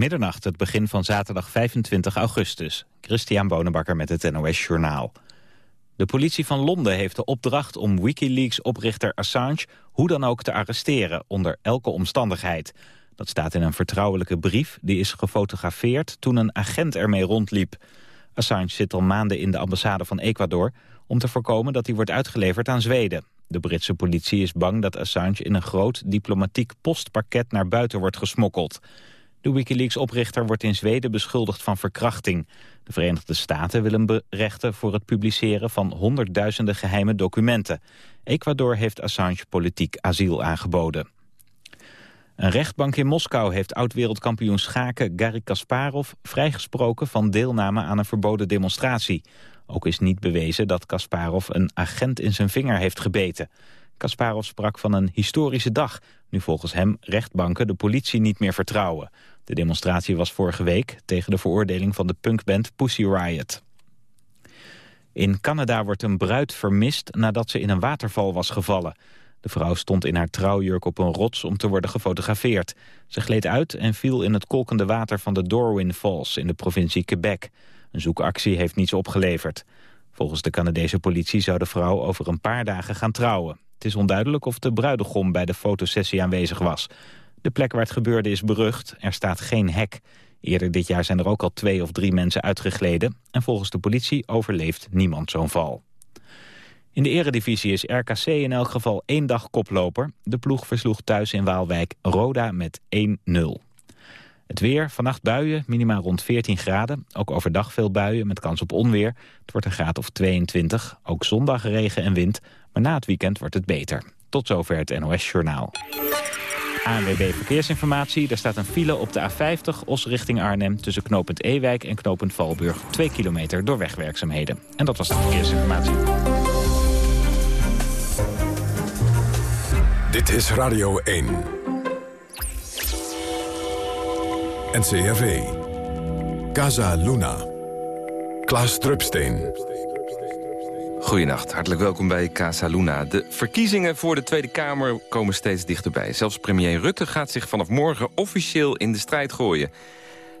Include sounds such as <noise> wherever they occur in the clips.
Middernacht, het begin van zaterdag 25 augustus. Christian Bonenbakker met het NOS Journaal. De politie van Londen heeft de opdracht om Wikileaks-oprichter Assange... hoe dan ook te arresteren, onder elke omstandigheid. Dat staat in een vertrouwelijke brief die is gefotografeerd... toen een agent ermee rondliep. Assange zit al maanden in de ambassade van Ecuador... om te voorkomen dat hij wordt uitgeleverd aan Zweden. De Britse politie is bang dat Assange in een groot diplomatiek postpakket naar buiten wordt gesmokkeld. De Wikileaks-oprichter wordt in Zweden beschuldigd van verkrachting. De Verenigde Staten willen berechten voor het publiceren van honderdduizenden geheime documenten. Ecuador heeft Assange politiek asiel aangeboden. Een rechtbank in Moskou heeft oud-wereldkampioen schaken Garry Kasparov vrijgesproken van deelname aan een verboden demonstratie. Ook is niet bewezen dat Kasparov een agent in zijn vinger heeft gebeten. Kasparov sprak van een historische dag, nu volgens hem rechtbanken de politie niet meer vertrouwen. De demonstratie was vorige week tegen de veroordeling van de punkband Pussy Riot. In Canada wordt een bruid vermist nadat ze in een waterval was gevallen. De vrouw stond in haar trouwjurk op een rots om te worden gefotografeerd. Ze gleed uit en viel in het kolkende water van de Dorwin Falls in de provincie Quebec. Een zoekactie heeft niets opgeleverd. Volgens de Canadese politie zou de vrouw over een paar dagen gaan trouwen. Het is onduidelijk of de bruidegom bij de fotosessie aanwezig was. De plek waar het gebeurde is berucht, er staat geen hek. Eerder dit jaar zijn er ook al twee of drie mensen uitgegleden... en volgens de politie overleeft niemand zo'n val. In de eredivisie is RKC in elk geval één dag koploper. De ploeg versloeg thuis in Waalwijk Roda met 1-0. Het weer, vannacht buien, minimaal rond 14 graden. Ook overdag veel buien met kans op onweer. Het wordt een graad of 22. Ook zondag regen en wind. Maar na het weekend wordt het beter. Tot zover het NOS Journaal. ANWB Verkeersinformatie. Er staat een file op de A50 Os richting Arnhem... tussen knooppunt Ewijk en knooppunt Valburg. 2 kilometer door wegwerkzaamheden. En dat was de verkeersinformatie. Dit is Radio 1. NCRV. Casa Luna. Klaas Drupsteen. Goedenacht, hartelijk welkom bij Casa Luna. De verkiezingen voor de Tweede Kamer komen steeds dichterbij. Zelfs premier Rutte gaat zich vanaf morgen officieel in de strijd gooien.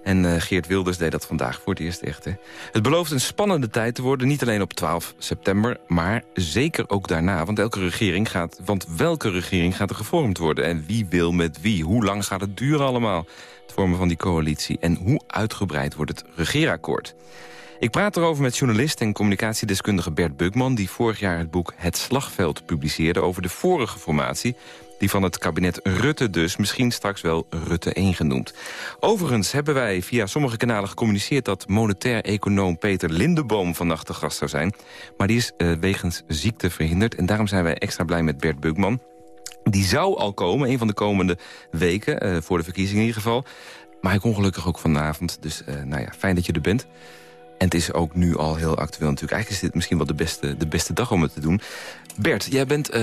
En uh, Geert Wilders deed dat vandaag voor het eerst echt. Het belooft een spannende tijd te worden, niet alleen op 12 september... maar zeker ook daarna, want, elke regering gaat, want welke regering gaat er gevormd worden? En wie wil met wie? Hoe lang gaat het duren allemaal, het vormen van die coalitie? En hoe uitgebreid wordt het regeerakkoord? Ik praat erover met journalist en communicatiedeskundige Bert Bukman... die vorig jaar het boek Het Slagveld publiceerde over de vorige formatie... die van het kabinet Rutte dus misschien straks wel Rutte 1 genoemd. Overigens hebben wij via sommige kanalen gecommuniceerd... dat monetair econoom Peter Lindeboom vannacht de gast zou zijn. Maar die is uh, wegens ziekte verhinderd. En daarom zijn wij extra blij met Bert Bukman. Die zou al komen, een van de komende weken, uh, voor de verkiezingen in ieder geval. Maar hij kon gelukkig ook vanavond, dus uh, nou ja, fijn dat je er bent. En het is ook nu al heel actueel natuurlijk. Eigenlijk is dit misschien wel de beste, de beste dag om het te doen. Bert, jij bent uh,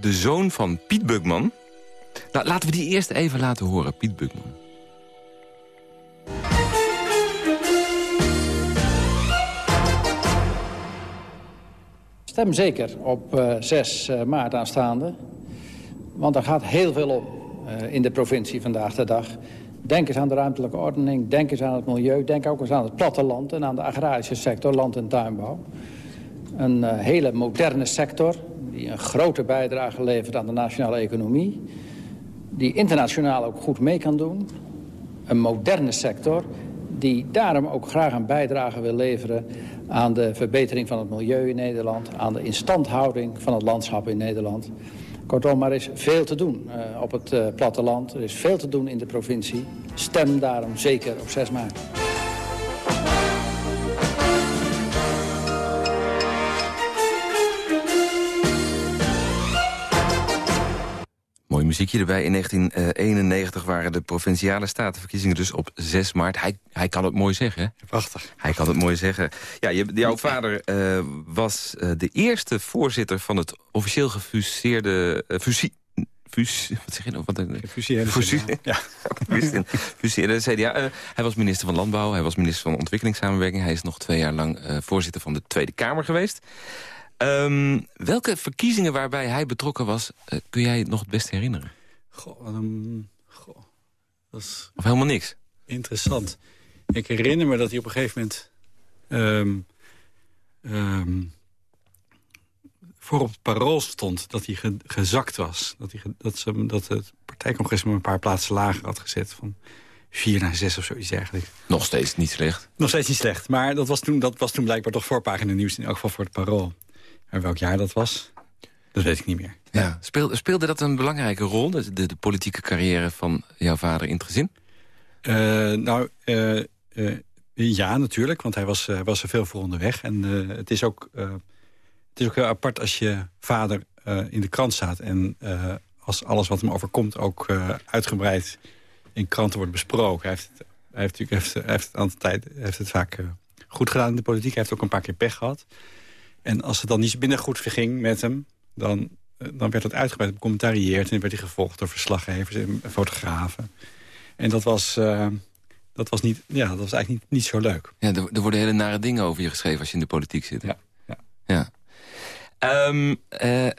de zoon van Piet Bukman. Nou, laten we die eerst even laten horen, Piet Bukman. Stem zeker op uh, 6 uh, maart aanstaande. Want er gaat heel veel om in de provincie vandaag de dag. Denk eens aan de ruimtelijke ordening, denk eens aan het milieu... denk ook eens aan het platteland en aan de agrarische sector, land- en tuinbouw. Een uh, hele moderne sector die een grote bijdrage levert aan de nationale economie... die internationaal ook goed mee kan doen. Een moderne sector die daarom ook graag een bijdrage wil leveren... aan de verbetering van het milieu in Nederland... aan de instandhouding van het landschap in Nederland... Kortom, er is veel te doen uh, op het uh, platteland. Er is veel te doen in de provincie. Stem daarom zeker op 6 maart. Muziekje erbij. In 1991 waren de provinciale statenverkiezingen dus op 6 maart. Hij, hij kan het mooi zeggen? Prachtig. Hij kan het mooi zeggen. Ja, je, jouw vader uh, was uh, de eerste voorzitter van het officieel gefuseerde... Uh, fusie, Fus, wat zeg je nou? Wat een, fusie, ja. CDA. Uh, hij was minister van Landbouw, hij was minister van Ontwikkelingssamenwerking. Hij is nog twee jaar lang voorzitter van de Tweede Kamer geweest. Um, welke verkiezingen waarbij hij betrokken was, uh, kun jij nog het beste herinneren? Goh, um, goh. Dat is... Of helemaal niks? interessant. Ik herinner me dat hij op een gegeven moment... Um, um, voor op het parool stond dat hij gezakt was. Dat, hij, dat, ze, dat het partijcongres hem een paar plaatsen lager had gezet. Van vier naar zes of zoiets eigenlijk. Nog steeds niet slecht. Nog steeds niet slecht. Maar dat was toen, dat was toen blijkbaar toch voorpagina nieuws. In elk geval voor het parool. En welk jaar dat was, dat weet ik niet meer. Ja. Speelde, speelde dat een belangrijke rol, de, de, politieke carrière van jouw vader in het gezin? Uh, nou, uh, uh, ja, natuurlijk, want hij was, was er veel voor onderweg. En het, is ook, het is ook heel apart als je vader in de krant staat... en als alles wat hem overkomt ook uitgebreid in kranten wordt besproken. Hij heeft, hij heeft, natuurlijk, heeft, heeft, het, tijd, heeft het vaak goed gedaan in de politiek. Hij heeft ook een paar keer pech gehad. En als het dan niet binnen goed verging met hem... dan, dan werd het uitgebreid becommentarieerd... en dan werd hij gevolgd door verslaggevers en fotografen. En dat was, uh, dat was, niet, ja, dat was eigenlijk niet, niet zo leuk. Ja, er, er, worden hele nare dingen over je geschreven als je in de politiek zit. Ja. ja. ja. Um, uh,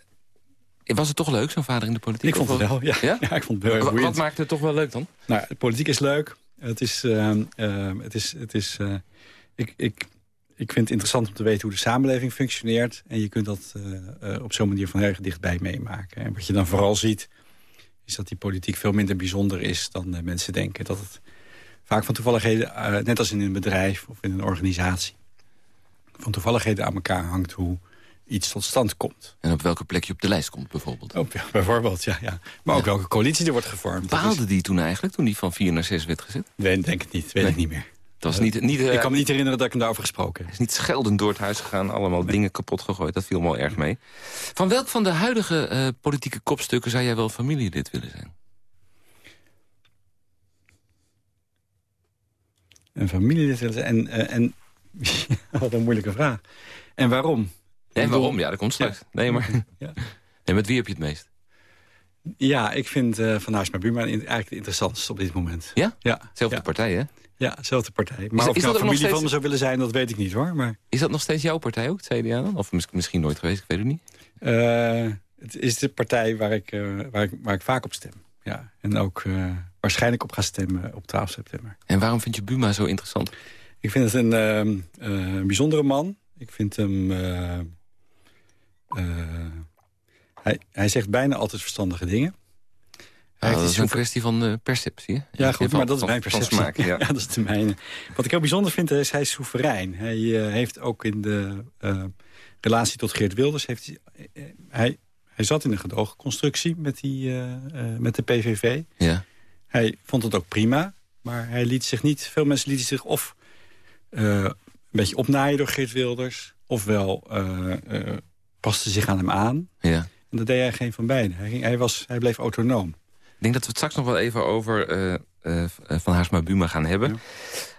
was het toch leuk, zo'n vader in de politiek? Ik vond het wel, ja. ja? ik vond het heel Wat maakt het toch wel leuk dan? Nou, de politiek is leuk. Het is... Uh, het is, het is ik, ik, ik vind het interessant om te weten hoe de samenleving functioneert. En je kunt dat uh, op zo'n manier van heel erg dichtbij meemaken. En wat je dan vooral ziet, is dat die politiek veel minder bijzonder is dan uh, mensen denken. Dat het vaak van toevalligheden, net als in een bedrijf of in een organisatie... van toevalligheden aan elkaar hangt hoe iets tot stand komt. En op welke plek je op de lijst komt bijvoorbeeld? Op, ja, bijvoorbeeld, ja. ja. Maar ook welke coalitie er wordt gevormd. Baalde die toen eigenlijk, toen die van 4 naar 6 werd gezet? Nee, denk het niet. Weet ik niet meer. Dat was niet, niet, ik kan me niet herinneren dat ik hem daarover gesproken heb. Is niet scheldend door het huis gegaan, allemaal dingen kapot gegooid. Dat viel me wel erg mee. Van welk van de huidige uh, politieke kopstukken zou jij wel familielid willen zijn? Een familielid willen zijn? En, uh, en <laughs> wat een moeilijke vraag. En waarom? En waarom? Ja, dat komt straks. Ja. Nee, maar <laughs> ja. nee, met wie heb je het meest? Ja, ik vind Van Huis naar Buma eigenlijk het interessantste op dit moment. Ja? Ja. Zelfde ja. partij, hè? Ja, dezelfde partij. Maar is, of ik nou familie steeds... van me zou willen zijn, dat weet ik niet hoor. Maar... Is dat nog steeds jouw partij ook, het CDA dan? Of misschien nooit geweest, ik weet het niet. Uh, het is de partij waar ik, uh, waar ik, waar ik vaak op stem. Ja. En ook uh, waarschijnlijk op ga stemmen op 12 september. En waarom vind je Buma zo interessant? Ik vind het een bijzondere man. Ik vind hem... hij, hij zegt bijna altijd verstandige dingen. Ja, dat is een kwestie van uh, perceptie. Hè? Ja, goed, maar dat is mijn perceptie. Smaak, ja. <laughs> ja. dat is de mijne. Wat ik heel bijzonder vind, is hij is soeverein. Hij uh, heeft ook in de uh, relatie tot Geert Wilders... Heeft hij, hij, zat in een gedoogconstructie met, die, met de PVV. Ja. Hij vond het ook prima, maar hij liet zich niet... Veel mensen lieten zich of een beetje opnaaien door Geert Wilders... ofwel pasten zich aan hem aan. Ja. En dat deed hij geen van beiden. Hij, ging, hij, was, hij bleef autonoom. Ik denk dat we het straks nog wel even over uh, uh, Van Haarsma Buma gaan hebben.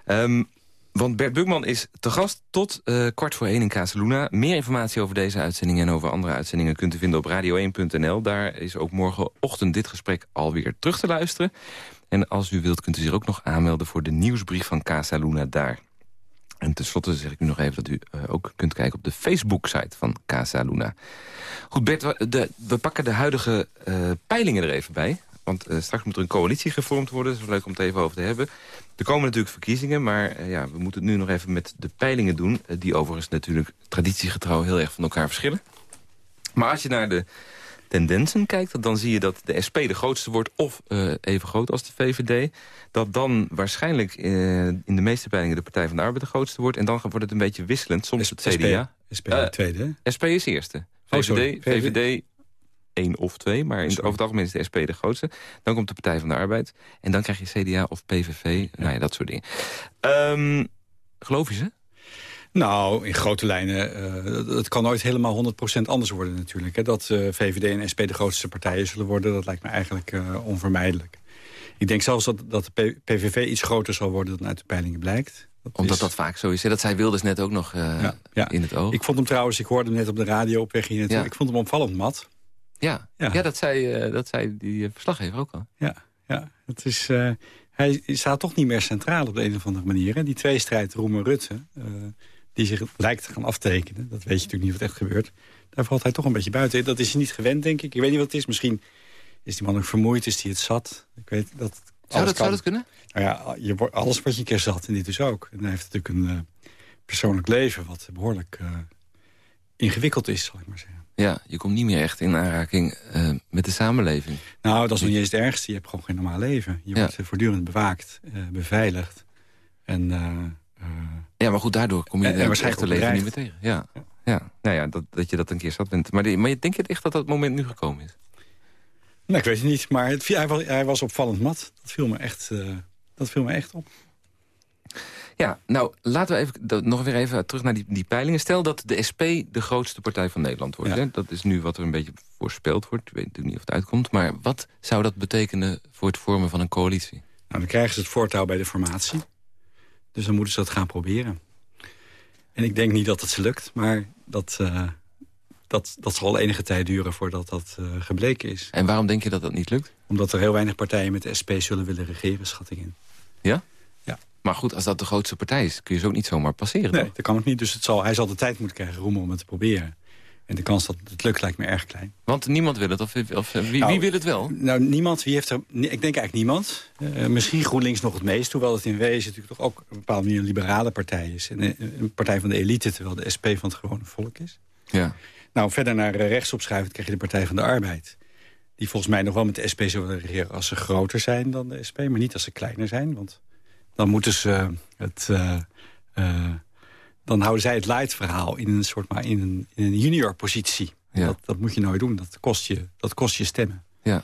Ja. Um, want Bert Bukman is te gast tot uh, kwart voor één in Casaluna. Meer informatie over deze uitzending en over andere uitzendingen... kunt u vinden op radio1.nl. Daar is ook morgenochtend dit gesprek alweer terug te luisteren. En als u wilt kunt u zich ook nog aanmelden... voor de nieuwsbrief van Casaluna daar. En tenslotte zeg ik u nog even dat u uh, ook kunt kijken op de Facebook-site van Casa Luna. Goed, Bert, we, de, we pakken de huidige uh, peilingen er even bij. Want uh, straks moet er een coalitie gevormd worden. Dat is leuk om het even over te hebben. Er komen natuurlijk verkiezingen, maar uh, ja, we moeten het nu nog even met de peilingen doen. Uh, die overigens natuurlijk traditiegetrouw heel erg van elkaar verschillen. Maar als je naar de tendensen kijkt, dan zie je dat de SP de grootste wordt... of even groot als de VVD. Dat dan waarschijnlijk in de meeste peilingen de Partij van de Arbeid de grootste wordt. En dan wordt het een beetje wisselend. Soms het CDA. SP, SP tweede, SP is eerste. VVD, oh, VVD één of twee, maar in het, over het algemeen is de SP de grootste. Dan komt de Partij van de Arbeid. En dan krijg je CDA of PVV, nou ja, dat soort dingen. Um, geloof je ze? Nou, in grote lijnen, uh, het kan nooit helemaal 100% anders worden natuurlijk. Hè. Dat uh, VVD en SP de grootste partijen zullen worden, dat lijkt me eigenlijk uh, onvermijdelijk. Ik denk zelfs dat, dat de PVV iets groter zal worden dan uit de peilingen blijkt. Dat Omdat is... dat vaak zo is. Hè? Dat zei Wilders net ook nog ja, ja. in het oog. Ik vond hem trouwens, ik hoorde hem net op de radio op weg hier ja. Ik vond hem opvallend mat. Ja, ja. ja dat, zei, uh, dat zei die verslaggever ook al. Ja, ja. Het is, uh, hij staat toch niet meer centraal op de een of andere manier. Hè? Die tweestrijd Roemer-Rutte, uh, die zich lijkt te gaan aftekenen... dat weet je natuurlijk niet wat echt gebeurt... daar valt hij toch een beetje buiten. Dat is hij niet gewend, denk ik. Ik weet niet wat het is. Misschien is die man ook vermoeid, is hij het zat. Ik weet, dat Zou dat, zou dat kunnen? Nou ja, je, alles wat je een keer zat en dit dus ook. En hij heeft natuurlijk een uh, persoonlijk leven wat behoorlijk ingewikkeld is, zal ik maar zeggen. Ja, je komt niet meer echt in aanraking uh, met de samenleving. Nou, dat is nog niet eens het ergste. Je hebt gewoon geen normaal leven. Je ja. wordt voortdurend bewaakt, beveiligd. En, ja, maar goed, daardoor kom je het echte leven niet meer tegen. Ja, ja. ja. Nou ja, dat, dat je dat een keer zat bent. Maar, die, maar denk je echt dat dat moment nu gekomen is? Nou, ik weet het niet, maar het, hij, was, hij, was, opvallend mat. Dat viel me echt, uh, dat viel me echt op. Ja, nou, laten we even, nog weer even terug naar die, die peilingen. Stel dat de SP de grootste partij van Nederland wordt. Hè? Dat is nu wat er een beetje voorspeld wordt. Ik weet natuurlijk niet of het uitkomt. Maar wat zou dat betekenen voor het vormen van een coalitie? Nou, dan krijgen ze het voortouw bij de formatie. Dus dan moeten ze dat gaan proberen. En ik denk niet dat het ze lukt, maar dat... Uh, dat, dat zal enige tijd duren voordat dat uh, gebleken is. En waarom denk je dat dat niet lukt? Omdat er heel weinig partijen met de SP zullen willen regeren, schat ik in. Ja? Maar goed, als dat de grootste partij is, kun je ze ook niet zomaar passeren. Nee, dat kan ook niet. Dus het zal, hij zal de tijd moeten krijgen Roemen om het te proberen. En de kans dat het lukt lijkt me erg klein. Want niemand wil het? Of, of wie, nou, wie, wil het wel? Nou, niemand. Wie heeft er, ik denk eigenlijk niemand. Uh, misschien GroenLinks nog het meest. Hoewel het in wezen natuurlijk toch ook op een bepaalde manier een liberale partij is. En een, een partij van de elite, terwijl de SP van het gewone volk is. Ja. Nou, verder naar rechts opschuiven krijg je de Partij van de Arbeid. Die volgens mij nog wel met de SP zullen regeren als ze groter zijn dan de SP. Maar niet als ze kleiner zijn, want dan moeten ze het... Uh, uh, dan houden zij het light-verhaal in een soort maar in een, in een junior-positie. Ja. Dat, dat moet je nooit doen. Dat kost je, dat kost je stemmen. Ja.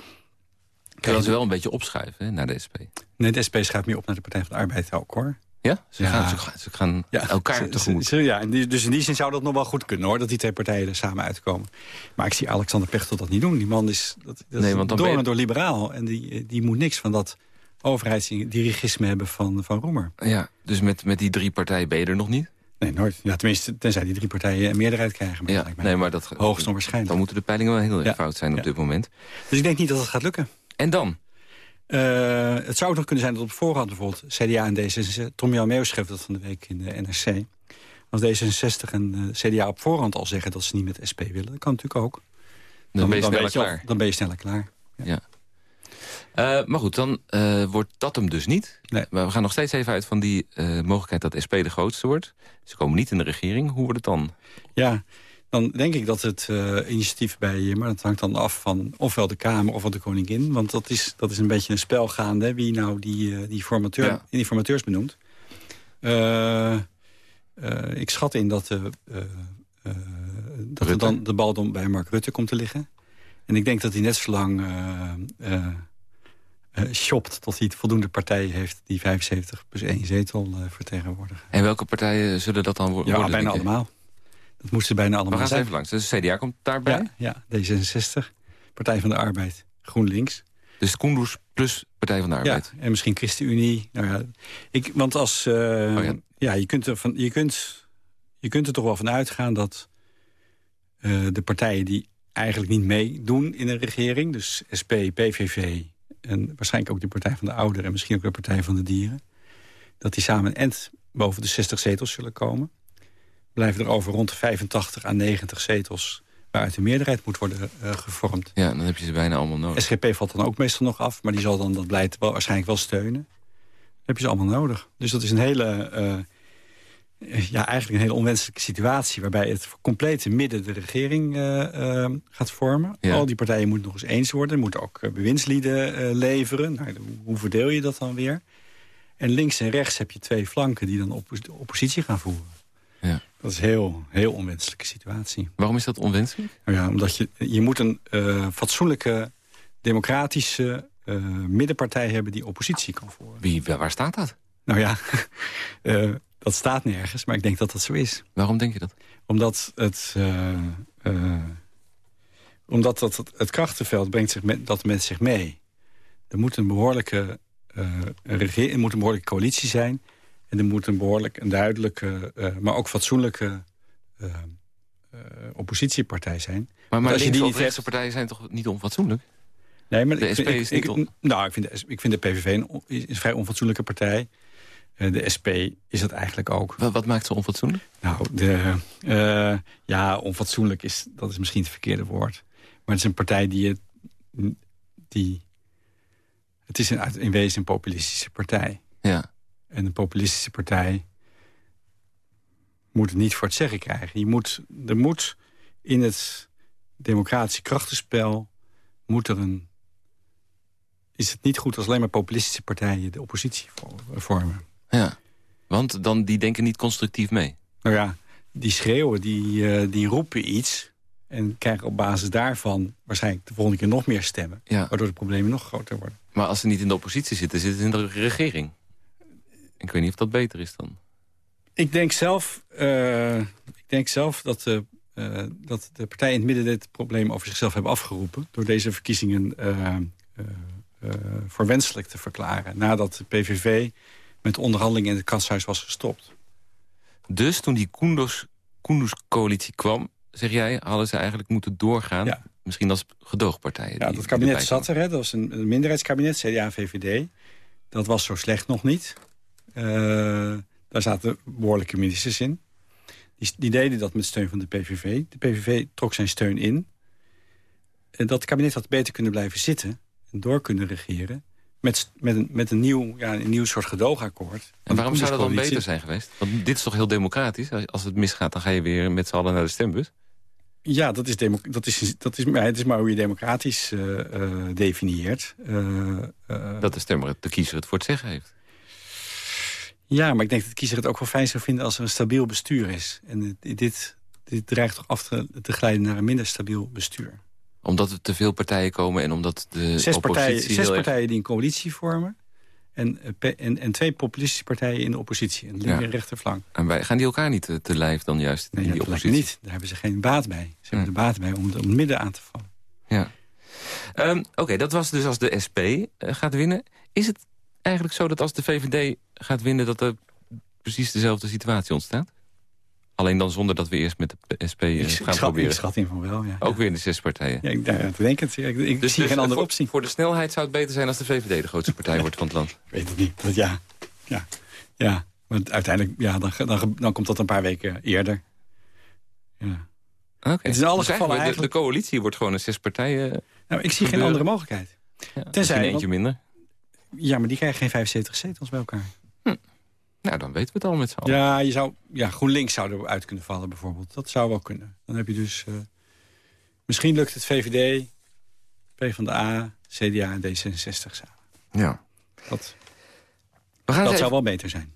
Kan je ze wel een beetje opschuiven hè, naar de SP? Nee, de SP schuift meer op naar de Partij van de Arbeid ook, hoor. Ja? Ze gaan, ze, gaan ja. elkaar tegemoet. ja, en dus in die zin zou dat nog wel goed kunnen, hoor. Dat die twee partijen er samen uitkomen. Maar ik zie Alexander Pechtel dat niet doen. Die man is, dat, dat nee, want dan door en door liberaal. En die, die moet niks van dat overheidsdirigisme hebben van, van Roemer. Ja, dus met, met die drie partijen ben je er nog niet? Nee, nooit. Ja, tenminste, tenzij die drie partijen een meerderheid krijgen. Maar ja, nee, maar dat, hoogst onwaarschijnlijk. Dan moeten de peilingen wel heel erg fout zijn op dit moment. Dus ik denk niet dat het gaat lukken. En dan? Uh, het zou ook nog kunnen zijn dat op voorhand bijvoorbeeld CDA en D66... Tom Jan Meeuws schreef dat van de week in de NRC. Als D66 en uh, CDA op voorhand al zeggen dat ze niet met SP willen... dat kan natuurlijk ook. Dan, dan ben je sneller dan klaar. dan ben je sneller klaar. Ja. Uh, maar goed, dan wordt dat hem dus niet. Nee. Maar we gaan nog steeds even uit van die mogelijkheid dat SP de grootste wordt. Ze komen niet in de regering. Hoe wordt het dan? Ja, dan denk ik dat het initiatief bij... maar dat hangt dan af van ofwel de Kamer ofwel de Koningin. Want dat is, dat is een beetje een spel gaande... wie nou die, die, formateur, ja. die formateurs benoemt. Ik schat in dat, dat er dan de bal dan bij Mark Rutte komt te liggen. En ik denk dat hij net zo lang shopt... tot hij voldoende partijen heeft die 75 plus 1 zetel vertegenwoordigen. En welke partijen zullen dat dan worden? Ja, bijna allemaal. Dat moesten bijna allemaal zijn. even langs. Dus CDA komt daarbij? Ja, ja, D66, Partij van de Arbeid, GroenLinks. Dus Koenders plus Partij van de Arbeid? Ja, en misschien ChristenUnie. Nou ja, ik, want als... Uh, oh ja. ja, je, kunt er van, je, kunt, je kunt er toch wel van uitgaan dat uh, de partijen die eigenlijk niet meedoen in een regering... dus SP, PVV en waarschijnlijk ook de Partij van de Ouderen... en misschien ook de Partij van de Dieren... dat die samen end boven de 60 zetels zullen komen blijven er over rond de 85 à 90 zetels waaruit de meerderheid moet worden uh, gevormd. Ja, dan heb je ze bijna allemaal nodig. SGP valt dan ook meestal nog af, maar die zal dan dat beleid wel, waarschijnlijk wel steunen. Dan heb je ze allemaal nodig. Dus dat is een hele, uh, ja, eigenlijk een hele onwenselijke situatie... waarbij het complete midden de regering uh, gaat vormen. Ja. Al die partijen moeten nog eens eens worden, moeten ook bewindslieden leveren. Nou, hoe verdeel je dat dan weer? En links en rechts heb je twee flanken die dan op oppositie gaan voeren. Ja. Dat is een heel, heel onwenselijke situatie. Waarom is dat onwenselijk? Nou ja, omdat je, je moet een fatsoenlijke, democratische middenpartij hebben die oppositie kan voeren. Wie, waar staat dat? Nou ja, <laughs> dat staat nergens, maar ik denk dat dat zo is. Waarom denk je dat? Omdat het, omdat dat, het, het krachtenveld brengt zich met, dat met zich mee. Er moet een behoorlijke, er moet een behoorlijke coalitie zijn en er moet een behoorlijk een duidelijke, uh, maar ook fatsoenlijke uh, uh, oppositiepartij zijn. Maar, maar als je die niet rechtse partijen zijn toch niet onfatsoenlijk? Nee, maar de ik, SP is niet ik, Nou, ik vind, de, ik vind de PVV een, is een vrij onfatsoenlijke partij. De SP is dat eigenlijk ook. Wat, wat maakt ze onfatsoenlijk? Nou, de, ja, onfatsoenlijk is, dat is misschien het verkeerde woord. Maar het is een partij die, die Het is in, in wezen een populistische partij. Ja. En een populistische partij moet het niet voor het zeggen krijgen. Je moet, er moet in het democratische krachtenspel... Moet er een, is het niet goed als alleen maar populistische partijen de oppositie vormen. Ja, want dan, die denken niet constructief mee. Nou ja, die schreeuwen, die, uh, die roepen iets... en krijgen op basis daarvan waarschijnlijk de volgende keer nog meer stemmen. Ja. Waardoor de problemen nog groter worden. Maar als ze niet in de oppositie zitten, zitten ze in de regering. Ik weet niet of dat beter is dan. Ik denk zelf, uh, ik denk zelf dat, de, uh, dat de partijen in het midden dit probleem over zichzelf hebben afgeroepen... door deze verkiezingen uh, voor wenselijk te verklaren. Nadat de PVV met onderhandelingen in het katshuis was gestopt. Dus toen die Koenders-coalitie kwam, zeg jij... hadden ze eigenlijk moeten doorgaan, ja. misschien als gedoogpartijen. Ja, dat kabinet zat er, hè, dat was een, een minderheidskabinet, CDA en VVD. Dat was zo slecht nog niet. Uh, daar zaten behoorlijke ministers in. Die, die, deden dat met steun van de PVV. De PVV trok zijn steun in. En dat kabinet had beter kunnen blijven zitten... en door kunnen regeren met, met, een, met een, nieuw, ja, een nieuw soort gedoogakkoord. En waarom zou dat dan beter zijn geweest? Want dit is toch heel democratisch? Als het misgaat, dan ga je weer met z'n allen naar de stembus. Ja, dat is, dat is, dat is, maar het is maar hoe je democratisch uh, uh, definieert. Uh, dat de stemmer, de kiezer het voor het zeggen heeft. Ja, maar ik denk dat de kiezer het ook wel fijn zou vinden als er een stabiel bestuur is. En dit, dit dreigt toch af te, te glijden naar een minder stabiel bestuur. Omdat er te veel partijen komen en omdat de zes oppositie... Partijen, zes partijen die een coalitie vormen. En, en, en twee populistische partijen in de oppositie. Een linker- en rechterflank. En wij, gaan die elkaar niet te, te lijf dan juist nee, in die dat oppositie? niet. Daar hebben ze geen baat bij. Ze hebben de baat bij om het, om het midden aan te vallen. Ja. Um, Oké, okay, dat was dus als de SP uh, gaat winnen. Is het eigenlijk zo dat als de VVD gaat winnen... dat er precies dezelfde situatie ontstaat? Alleen dan zonder dat we eerst met de SP ik, gaan ik schat, proberen. Ik schat in van wel, ja. Ook weer in de zes partijen. Ja, ik, ja, denk het. Ik, ik dus, zie dus geen andere voor, optie. Voor de snelheid zou het beter zijn als de VVD de grootste partij wordt van het land. Ik <laughs> weet het niet. Dat, ja. Ja. ja. Maar uiteindelijk, ja, dan, dan, dan komt dat een paar weken eerder. Ja. Oké. Het is in alle dus gevallen de, eigenlijk... de coalitie wordt gewoon een zes partijen... Nou, ik zie geen andere mogelijkheid. Ja, Tenzij eentje want, minder. Ja, maar die krijgen geen 75 zetels bij elkaar. Nou, dan weten we het al met z'n allen. Ja, je zou, ja, GroenLinks zou eruit kunnen vallen bijvoorbeeld. Dat zou wel kunnen. Dan heb je dus... Uh, misschien lukt het VVD, PvdA, CDA en D66 samen. Ja. Dat, we gaan dat even, zou wel beter zijn.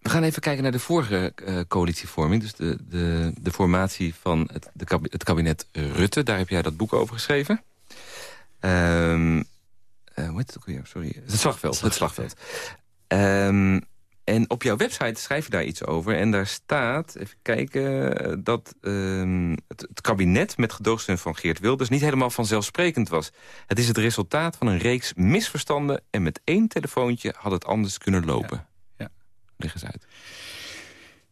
We gaan even kijken naar de vorige uh, coalitievorming. Dus de, de, de formatie van het, de kab het kabinet Rutte. Daar heb jij dat boek over geschreven. Um, uh, hoe heet het ook weer? Sorry. Het slagveld. Het slagveld. Um, en op jouw website schrijf je daar iets over. En daar staat, even kijken, dat um, het, het, kabinet met gedoogsteun van Geert Wilders niet helemaal vanzelfsprekend was. Het is het resultaat van een reeks misverstanden en met één telefoontje had het anders kunnen lopen. Ja. ja. Leg eens uit.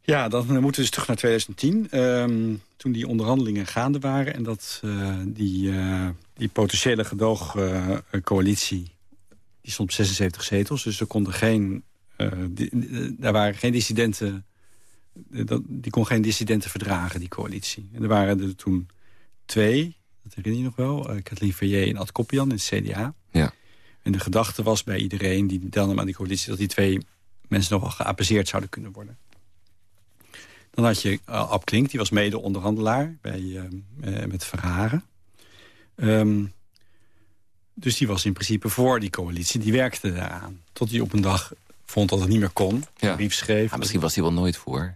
Ja, dan moeten we dus terug naar 2010. Um, toen die onderhandelingen gaande waren. En dat uh, die, uh, die potentiële gedoogcoalitie... Die stond op 76 zetels. Dus er konden geen... Uh, die, daar waren geen dissidenten... Dat, die kon geen dissidenten verdragen, die coalitie. En er waren er toen twee, dat herinner je nog wel. Uh, Kathleen Verrier en Ad Koppian in het CDA. Ja. En de gedachte was bij iedereen die deelnam aan die coalitie... dat die twee mensen nog wel geapprecieerd zouden kunnen worden. Dan had je uh, Ab Klink, die was mede-onderhandelaar bij, uh, uh, met Verharen. Um, dus die was in principe voor die coalitie. Die werkte daaraan. Tot hij op een dag vond dat het niet meer kon. Ja. Brief schreef. Ja, misschien was hij wel nooit voor.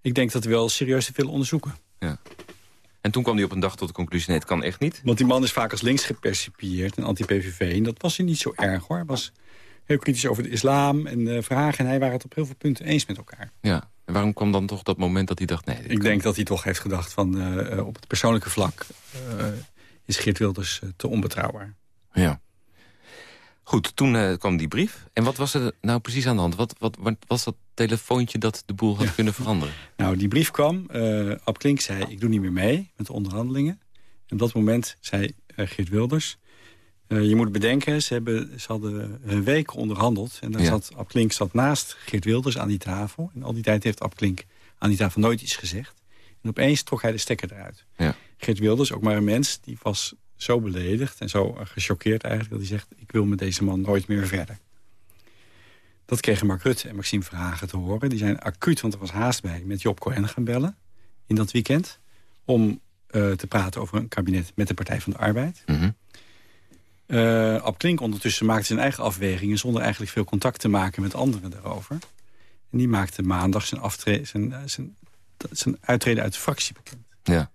Ik denk dat hij wel serieus heeft willen onderzoeken. Ja. En toen kwam hij op een dag tot de conclusie... nee, het kan echt niet. Want die man is vaak als links gepercipieerd en anti-PVV. En dat was hij niet zo erg, hoor. Hij was heel kritisch over de islam. En uh, Verhagen en hij waren het op heel veel punten eens met elkaar. Ja. En waarom kwam dan toch dat moment dat hij dacht... nee, Ik kan... denk dat hij toch heeft gedacht van... Uh, op het persoonlijke vlak uh, is Geert Wilders te onbetrouwbaar. Ja. Goed, toen uh, kwam die brief. En wat was er nou precies aan de hand? Wat, wat, wat was dat telefoontje dat de boel had ja. kunnen veranderen? <laughs> Nou, die brief kwam. Uh, Ab Klink zei, ik doe niet meer mee met de onderhandelingen. En op dat moment zei uh, Geert Wilders... je moet bedenken, ze, hebben, ze hadden weken onderhandeld. En daar ja. zat, Ab Klink zat naast Geert Wilders aan die tafel. En al die tijd heeft Ab Klink aan die tafel nooit iets gezegd. En opeens trok hij de stekker eruit. Ja. Geert Wilders, ook maar een mens, die was zo beledigd en zo gechoqueerd eigenlijk... dat hij zegt, ik wil met deze man nooit meer verder. Dat kregen Mark Rutte en Maxime Verhagen te horen. Die zijn acuut, want er was haast bij, met Job Cohen gaan bellen in dat weekend... om uh, te praten over een kabinet met de Partij van de Arbeid. Mm Ab Klink ondertussen maakte zijn eigen afwegingen... zonder eigenlijk veel contact te maken met anderen daarover. En die maakte maandag zijn, zijn, eh, zijn, zijn uittreden uit de fractie bekend. Ja.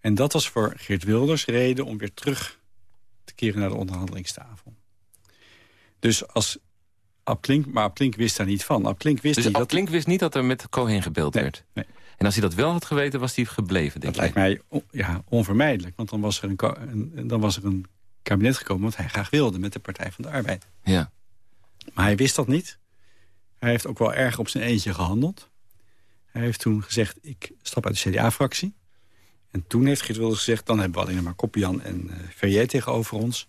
En dat was voor Geert Wilders reden om weer terug te keren naar de onderhandelingstafel. Dus als Ab Klink, maar Ab Klink wist daar niet van. Ab Klink wist, dus niet Ab Klink wist niet dat er met Cohen gebeld werd? Nee. En als hij dat wel had geweten, was hij gebleven, denk dat lijkt mij ja, onvermijdelijk. Want dan was, er een, dan was er een kabinet gekomen wat hij graag wilde... met de Partij van de Arbeid. Ja. Maar hij wist dat niet. Hij heeft ook wel erg op zijn eentje gehandeld. Hij heeft toen gezegd, ik stap uit de CDA-fractie. En toen heeft Geert Wilders gezegd... dan hebben we alleen maar Koppian en uh, Ferrier tegenover ons.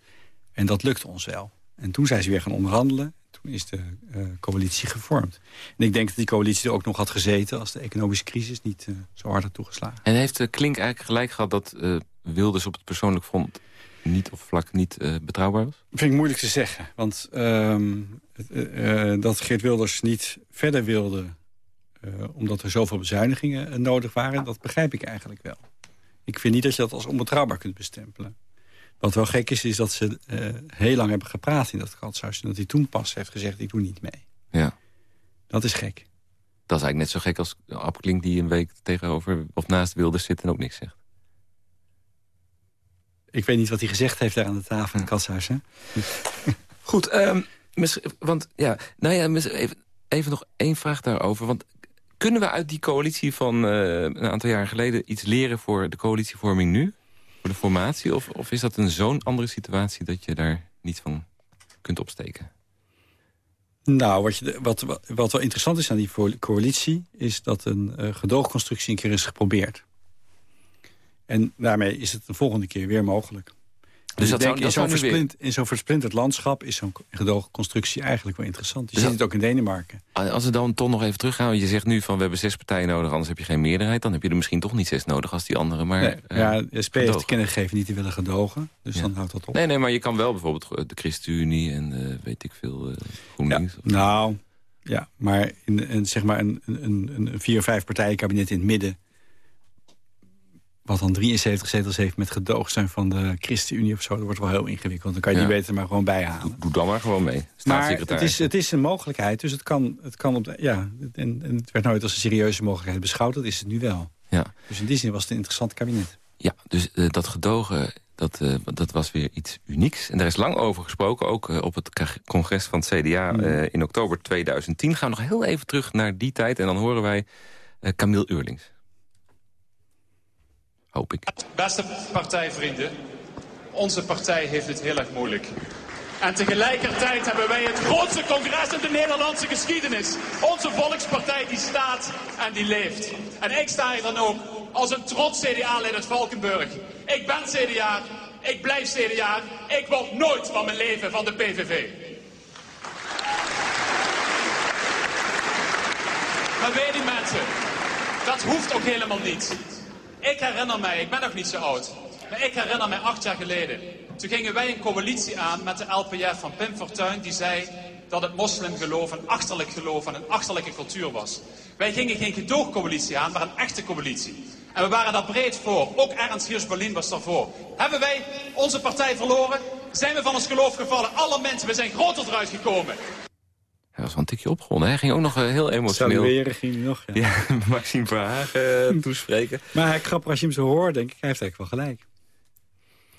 En dat lukte ons wel. En toen zijn ze weer gaan onderhandelen. Toen is de uh, coalitie gevormd. En ik denk dat die coalitie er ook nog had gezeten... als de economische crisis niet uh, zo hard had toegeslagen. En heeft uh, Klink eigenlijk gelijk gehad dat Wilders op het persoonlijk front... niet of vlak niet betrouwbaar was? Dat vind ik moeilijk te zeggen. Want ehm, dat Geert Wilders niet verder wilde... omdat er zoveel bezuinigingen nodig waren... dat begrijp ik eigenlijk wel. Ik vind niet dat je dat als onbetrouwbaar kunt bestempelen. Wat wel gek is, is dat ze uh, heel lang hebben gepraat in dat katshuis. En dat hij toen pas heeft gezegd, ik doe niet mee. Ja. Dat is gek. Dat is eigenlijk net zo gek als Appelklink die een week tegenover of naast wilde zitten en ook niks zegt. Ik weet niet wat hij gezegd heeft daar aan de tafel in het katshuis. Hè? Goed, um, want ja, nou ja, even, even nog één vraag daarover. Want kunnen we uit die coalitie van uh, een aantal jaar geleden iets leren voor de coalitievorming nu? Voor de formatie? Of, of is dat een zo'n andere situatie dat je daar niet van kunt opsteken? Nou, wat, je, wat, wat wel interessant is aan die coalitie... is dat een uh, gedoogconstructie een keer is geprobeerd. En daarmee is het de volgende keer weer mogelijk. Dus, dat denk, zou, in zo'n zo versplinterd landschap is zo'n gedoogconstructie eigenlijk wel interessant. Je dus ziet het ook in Denemarken. Als we dan toch nog even teruggaan, je zegt nu van we hebben zes partijen nodig, anders heb je geen meerderheid. Dan heb je er misschien toch niet zes nodig als die andere. Maar, nee, uh, ja, de SP heeft kennen gegeven niet te willen gedogen. Dus dan houdt dat op. Nee, nee, maar je kan wel bijvoorbeeld de ChristenUnie en uh, weet ik veel, uh, GroenLinks. Ja, nou, ja, maar in, in, zeg maar een, een, een vier, vijf partijen kabinet in het midden wat dan 73 zetels heeft met gedoogsteun van de ChristenUnie of zo... dat wordt wel heel ingewikkeld. Dan kan je die beter maar gewoon bijhalen. Doe dan maar gewoon mee, Maar het is, het is een mogelijkheid, dus het kan, het kan op de, ja, en, en het werd nooit als een serieuze mogelijkheid beschouwd. Dat is het nu wel. Ja. Dus in die zin was het een interessant kabinet. Ja, dus uh, dat gedogen, dat, uh, dat was weer iets unieks. En daar is lang over gesproken, ook uh, op het congres van het CDA mm. in oktober 2010. Gaan we nog heel even terug naar die tijd en dan horen wij Camille Eurlings. Beste partijvrienden, onze partij heeft het heel erg moeilijk. En tegelijkertijd hebben wij het grootste congres in de Nederlandse geschiedenis. Onze volkspartij die staat en die leeft. En ik sta hier dan ook als een trots CDA-lid uit Valkenburg. Ik ben CDA, ik blijf CDA, ik word nooit van mijn leven van de PVV. Maar weet u mensen, dat hoeft ook helemaal niet. Ik herinner mij, ik ben nog niet zo oud, maar ik herinner mij acht jaar geleden. Toen gingen wij een coalitie aan met de LPF van Pim Fortuyn, die zei dat het moslimgeloof een achterlijk geloof en een achterlijke cultuur was. Wij gingen geen gedoogcoalitie aan, maar een echte coalitie. En we waren daar breed voor. Ook Ernst Hiers Berlin was daarvoor. Hebben wij onze partij verloren? Zijn we van ons geloof gevallen? Alle mensen, we zijn groter eruit gekomen. Hij was wel een tikje opgewonden. Hij ging ook nog uh, heel emotioneel... Salueren ging hij nog, ja. ja <laughs> Maxime Verhagen uh, toespreken. Maar hij grappig als je hem zo hoort, denk ik, hij heeft eigenlijk wel gelijk.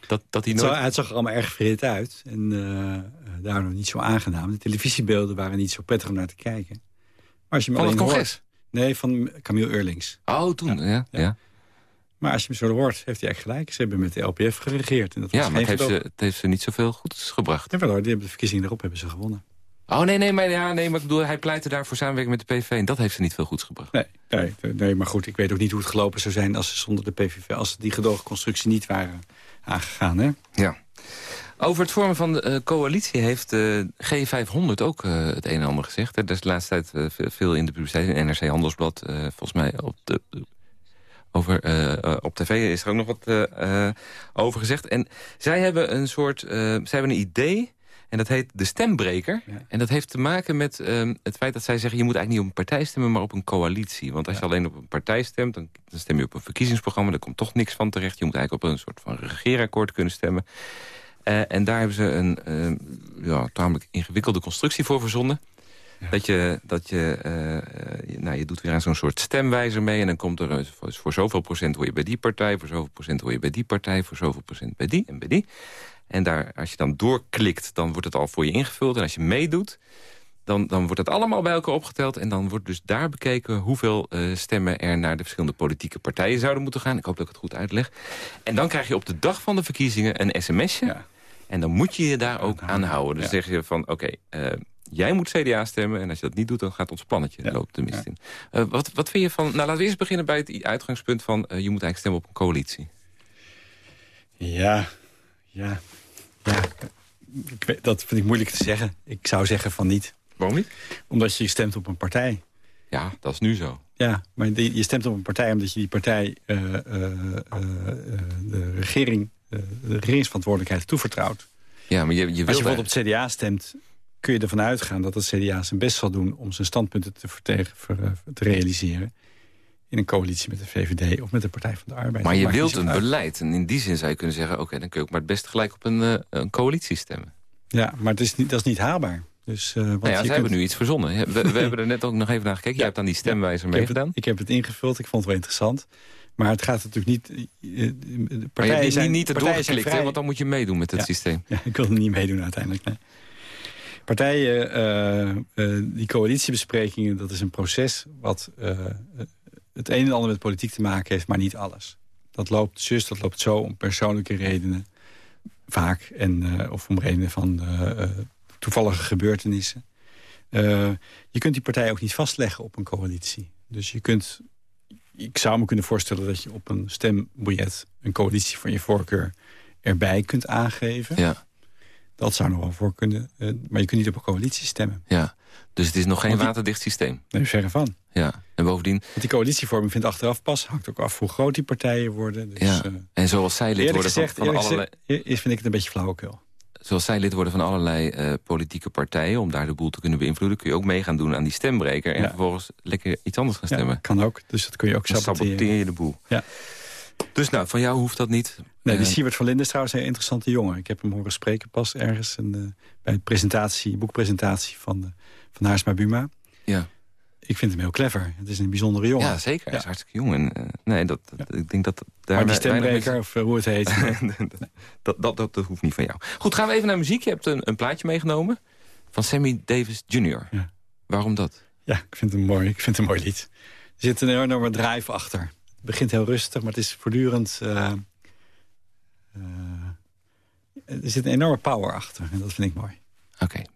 Dat, dat hij nooit... het zag er allemaal erg verhit uit. En uh, daardoor niet zo aangenaam. De televisiebeelden waren niet zo prettig om naar te kijken. Maar als je hem van het congres? Hoort, nee, van Camille Eurlings. Oh, toen, ja. ja, ja. Maar als je hem zo hoort, heeft hij echt gelijk. Ze hebben met de LPF geregeerd. En dat ja, maar het heeft, ze, het heeft, ze, niet zoveel goeds gebracht. Ja, wel hoor, die hebben de verkiezingen erop hebben ze gewonnen. Oh, nee, nee, maar, ja, nee, maar ik bedoel, hij pleitte daar voor samenwerking met de PVV... en dat heeft ze niet veel goeds gebracht. Nee, nee, nee, maar goed, ik weet ook niet hoe het gelopen zou zijn... als ze zonder de PVV, als die gedoogconstructie niet waren aangegaan, hè? Ja. Over het vormen van de uh, coalitie heeft uh, G500 ook uh, het een en ander gezegd. Er is de laatste tijd veel in de publiciteit, in NRC Handelsblad... volgens mij op de Over, op tv is er ook nog wat over gezegd. En zij hebben een soort, zij hebben een idee en dat heet de stembreker. En dat heeft te maken met ehm, het feit dat zij zeggen... je moet eigenlijk niet op een partij stemmen, maar op een coalitie. Want als je alleen op een partij stemt, dan, dan, stem je op een verkiezingsprogramma. Daar komt toch niks van terecht. Je moet eigenlijk op een soort van regeerakkoord kunnen stemmen. Uh, en daar hebben ze een uh, ja, tamelijk ingewikkelde constructie voor verzonnen. Dat je, dat je, uh, nou, je doet weer aan zo'n soort stemwijzer mee... en dan komt er voor zoveel procent hoor je bij die partij... voor zoveel procent hoor je bij die partij... voor zoveel procent bij die en bij die. En daar, als je dan doorklikt, dan wordt het al voor je ingevuld. En als je meedoet, dan, dan wordt het allemaal bij elkaar opgeteld. En dan wordt dus daar bekeken hoeveel uh, stemmen er naar de verschillende politieke partijen zouden moeten gaan. Ik hoop dat ik het goed uitleg. En dan krijg je op de dag van de verkiezingen een sms'je. Ja. En dan moet je je daar ook aan houden. Dus zeg je van, oké, okay, uh, jij moet CDA stemmen... en als je dat niet doet, dan gaat ons plannetje ja. loopt de mist in. Uh, wat, wat vind je van... Nou, laten we eerst beginnen bij het uitgangspunt van... Je moet eigenlijk stemmen op een coalitie. Ja, ja. Ja, ik, dat vind ik moeilijk te zeggen. Ik zou zeggen van niet. Waarom niet? Omdat je stemt op een partij. Ja, dat is nu zo. Ja, maar je stemt op een partij omdat je die partij uh, uh, uh, de regering, de regeringsverantwoordelijkheid toevertrouwt. Ja, maar je, je Als je bijvoorbeeld op het CDA stemt, kun je ervan uitgaan dat het CDA zijn best zal doen om zijn standpunten te, te realiseren in een coalitie met de VVD of met de Partij van de Arbeid. Maar je wilt een beleid. En in die zin zou je kunnen zeggen... oké, dan kun je ook maar het beste gelijk op een, uh, een coalitie stemmen. Ja, maar het is niet, dat is niet haalbaar. Dus, uh, want nou ja, ze hebben nu iets verzonnen. We, we hebben er net ook nog even naar gekeken. Ja, Jij hebt aan die stemwijzer meegedaan. Ik heb het ingevuld, ik vond het wel interessant. Maar het gaat natuurlijk niet... Uh, partijen maar je zijn, niet het doorgeklikt, vrij... want dan moet je meedoen met het systeem. Ja, ik wilde niet meedoen uiteindelijk. Nee. Partijen, die coalitiebesprekingen, dat is een proces... wat het een en ander met politiek te maken heeft, maar niet alles. Dat loopt zus, dat loopt zo om persoonlijke redenen. Vaak. En, uh, of om redenen van uh, toevallige gebeurtenissen. Je kunt die partij ook niet vastleggen op een coalitie. Dus je kunt... Ik zou me kunnen voorstellen dat je op een stembiljet... een coalitie van je voorkeur erbij kunt aangeven. Ja. Dat zou nog wel voor kunnen. maar je kunt niet op een coalitie stemmen. Ja. Dus het is nog geen waterdicht systeem? Nee, verre van. Ja, en bovendien... Want die coalitievorming vindt achteraf pas. Hangt ook af hoe groot die partijen worden. Dus, ja. Uh, en zoals zij lid worden gezegd, van, van allerlei... Gezegd, vind ik het een beetje flauwekul. Zoals zij lid worden van allerlei uh, politieke partijen... om daar de boel te kunnen beïnvloeden... kun je ook mee gaan doen aan die stembreker... en ja. vervolgens lekker iets anders gaan stemmen. Ja, kan ook, dus dat kun je ook saboteren. saboteer je de boel. Ja. Dus nou, van jou hoeft dat niet. Nee, die uh, Siewert van Linden is trouwens een interessante jongen. Ik heb hem horen spreken pas ergens... En, uh, bij een presentatie, boekpresentatie van, van Haarsma Buma. Ja. Ik vind hem heel clever. Het is een bijzondere jongen. Ja, zeker. Hij is hartstikke jong. En, uh, nee, dat, ik denk dat... Daar maar die stembreker, of uh, hoe het heet... <laughs> dat, dat, dat, dat, hoeft niet van jou. Goed, gaan we even naar muziek. Je hebt een, een plaatje meegenomen van Sammy Davis Jr. Ja. Waarom dat? Ja, ik vind het mooi. Ik vind het een mooi lied. Er zit een enorme drive achter. Het begint heel rustig, maar het is voortdurend... Uh, er zit een enorme power achter. En dat vind ik mooi. Oké. Okay.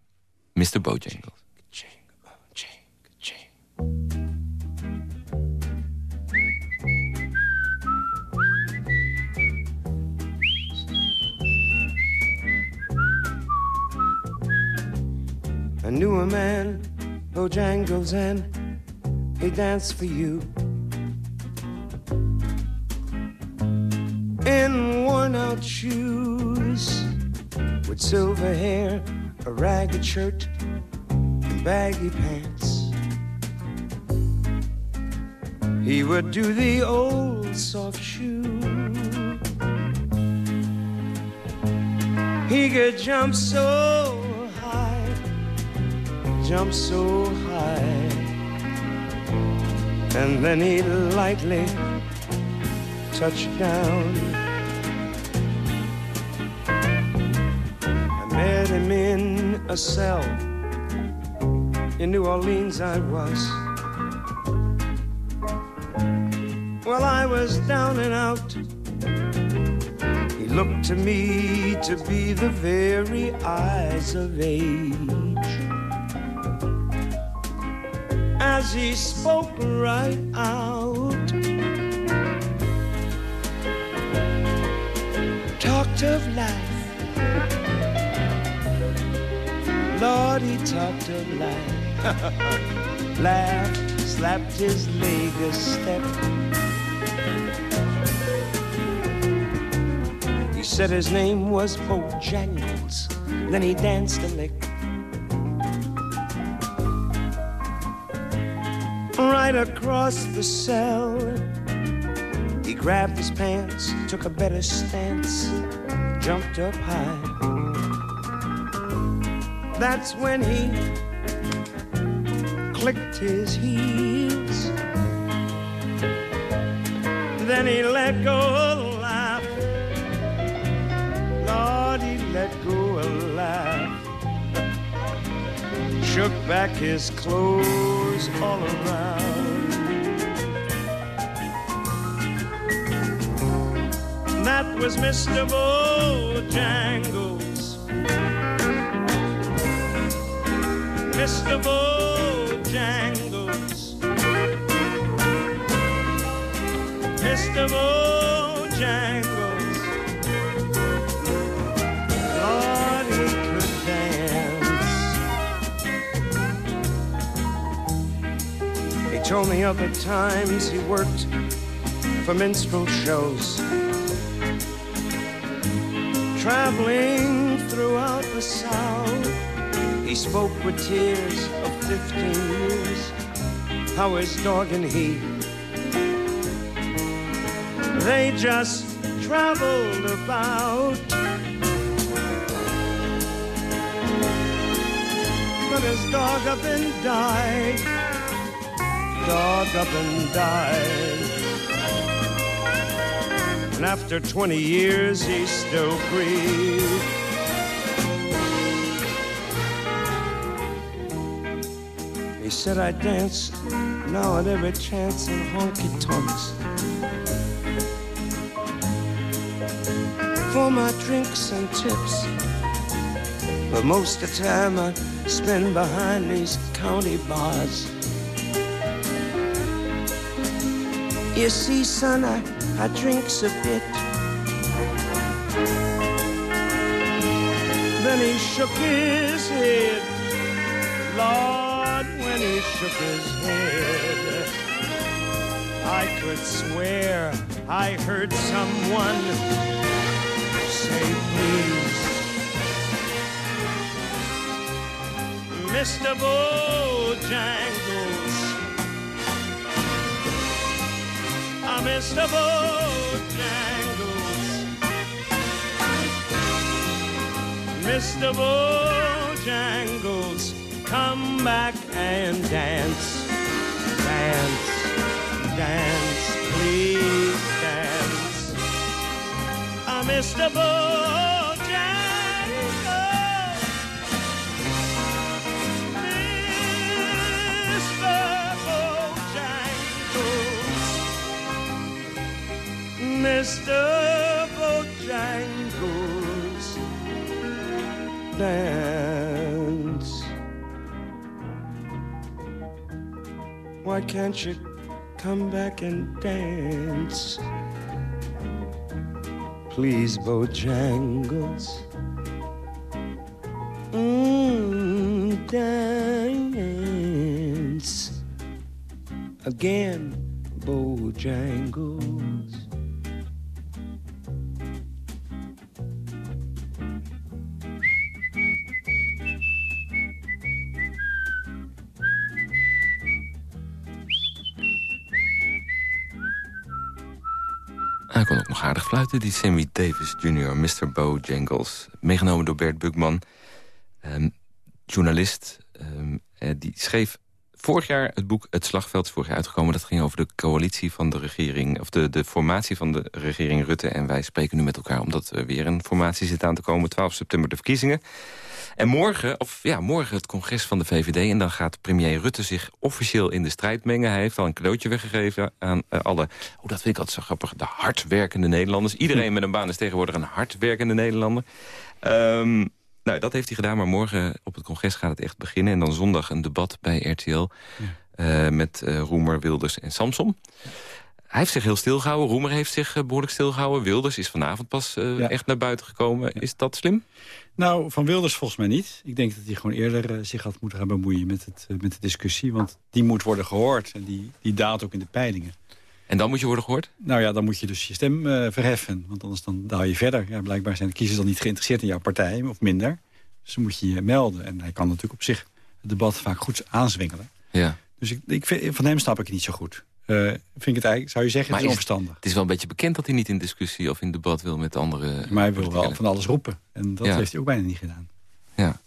Mr. Bojangles. I knew a man, Bojangles, and he danced for you. In worn out shoes, with silver hair, a ragged shirt, and baggy pants. He would do the old soft shoe. He could jump so high, jump so high. And then he'd lightly touched down. Him in a cell in New Orleans, I was. Well, I was down and out. He looked to me to be the very eyes of age. as he spoke right out. Talked of life. Lord, he talked a lot. Laughed, slapped his leg a step. He said his name was Bojangles. Then he danced a lick. Right across the cell, he grabbed his pants, took a better stance, jumped up high. That's when he clicked his heels. Then he let go a laugh. Lord, he let go a laugh. Shook back his clothes all around. That was Mr. Bojangles. Mr. Bojangles. Mr. Bojangles. Lord, he could dance. He told me of the times he worked for minstrel shows. Traveling throughout the South, he spoke with tears of 15 years. How his dog and he they just traveled about. But his dog up and died, dog up and died. And after 20 years, he still grieved. Said, I dance now at every chance in honky tonks. for my drinks and tips. But most of the time I spend behind these county bars. You see, son, I, I drinks a bit. Then he shook his head. Lord, he shook his head, I could swear I heard someone say please. Mr. Bojangles. Ah, Mr. Bojangles. Mr. Bojangles, come back and dance. Dance, dance, please dance. Ah, Mr. Bojangles. Mr. Bojangles. Mr. Bojangles. Dance. Why can't you come back and dance? Please, Bojangles. Mm, dance again, Bojangles. Hij kon ook nog aardig fluiten, die Sammy Davis Jr., Mr. Bojangles. Meegenomen door Bert Bukman, ehm, journalist. ehm, eh, die schreef vorig jaar het boek Het Slagveld, is vorig jaar uitgekomen. Dat ging over de coalitie van de regering, of de, de formatie van de regering Rutte. En wij spreken nu met elkaar omdat er weer een formatie zit aan te komen. 12 september de verkiezingen. En morgen, of ja, morgen het congres van de VVD. En dan gaat premier Rutte zich officieel in de strijd mengen. Hij heeft al een cadeautje weggegeven aan eh, alle... Oh, dat vind ik altijd zo grappig. De hardwerkende Nederlanders. Iedereen <laughs> met een baan is tegenwoordig een hardwerkende Nederlander. Ehm, nou, dat heeft hij gedaan. Maar morgen op het congres gaat het echt beginnen. En dan zondag een debat bij RTL. eh, met eh, Roemer, Wilders en Samson. Hij heeft zich heel stilgehouden. Roemer heeft zich eh, behoorlijk stilgehouden. Wilders is vanavond pas Ja. echt naar buiten gekomen. Is dat slim? Nou, van Wilders volgens mij niet. Ik denk dat hij gewoon eerder zich had moeten gaan bemoeien met, het, met de discussie. Want die moet worden gehoord en die, die daalt ook in de peilingen. En dan moet je worden gehoord? Nou ja, dan moet je dus je stem uh, verheffen. Want anders dan daal je verder. Ja, blijkbaar zijn de kiezers dan niet geïnteresseerd in jouw partij, of minder. Dus dan moet je je melden. En hij kan natuurlijk op zich het debat vaak goed aanzwingelen. Ja. Dus ik, ik vind, van hem snap ik het niet zo goed. Uh, vind ik het eigenlijk, zou je zeggen, het is onverstandig. Het is wel een beetje bekend dat hij niet in discussie of in debat wil met andere... Maar hij wil wel van alles roepen. En dat heeft hij ook bijna niet gedaan. Ja.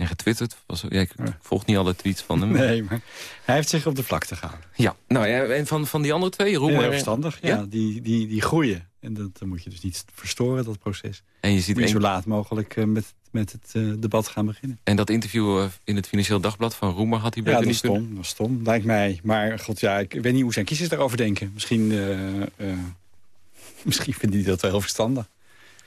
En getwitterd. Was, ja, ik volg niet alle tweets van hem. <laughs> Nee, maar hij heeft zich op de vlakte gehouden. Ja, nou ja, en van, van die andere twee, Roemer... Ja, verstandig, ja. Die, die, die groeien. En dat moet je dus niet verstoren, dat proces. En je ziet moet je zo laat mogelijk uh, met, met het uh, debat gaan beginnen. En dat interview uh, in het Financieel Dagblad van Roemer had hij beter ja, niet stom, kunnen... dat is stom, lijkt mij. Maar god, ja, ik weet niet hoe zijn kiezers daarover denken. Misschien, <laughs> misschien vinden die dat wel heel verstandig.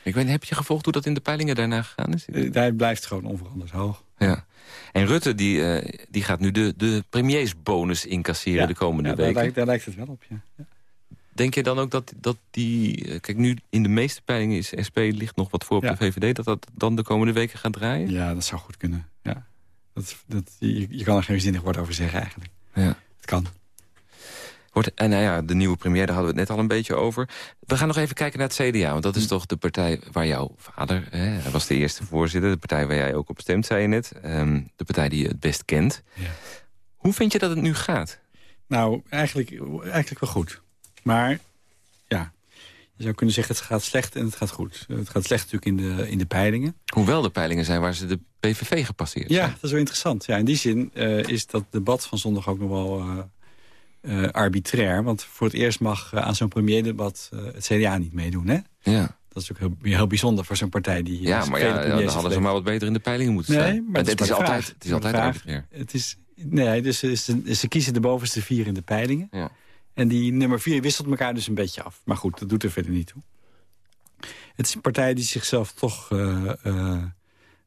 Ik weet, heb je gevolgd hoe dat in de peilingen daarna gegaan is? Hij blijft gewoon onveranderd hoog. Ja. En Rutte die, uh, die gaat nu de, de premiersbonus incasseren ja, de komende ja, weken. Daar lijkt, daar lijkt het wel op, ja. ja. Denk je dan ook dat, dat die... Uh, kijk, nu in de meeste peilingen is SP ligt nog wat voor op de VVD... dat dat dan de komende weken gaat draaien? Ja, dat zou goed kunnen. Ja. Dat, dat, je, je kan er geen zinnig woord over zeggen eigenlijk. Ja. Het kan. Wordt, en nou ja, de nieuwe premier, daar hadden we het net al een beetje over. We gaan nog even kijken naar het CDA. Want dat is toch de partij waar jouw vader... Hè, hij was de eerste voorzitter. De partij waar jij ook op stemt, zei je net. Ehm, de partij die je het best kent. Ja. Hoe vind je dat het nu gaat? Nou, eigenlijk, eigenlijk wel goed. Maar, ja, je zou kunnen zeggen het gaat slecht en het gaat goed. Het gaat slecht natuurlijk in de, in de peilingen. Hoewel de peilingen zijn waar ze de PVV gepasseerd Ja, zijn. dat is wel interessant. Ja, in die zin uh, is dat debat van zondag ook nog wel uh, uh, arbitrair. Want voor het eerst mag aan zo'n premierdebat het CDA niet meedoen, hè? Ja. Dat is ook heel, heel bijzonder voor zo'n partij die... Ja, maar ja, dan hadden ze maar wat beter in de peilingen moeten nee, staan. Maar het, het, is, is altijd, het is altijd arbitrair. Het is, nee, dus ze, ze kiezen de bovenste vier in de peilingen. Ja. En die nummer vier wisselt elkaar dus een beetje af. Maar goed, dat doet er verder niet toe. Het is een partij die zichzelf toch uh, uh,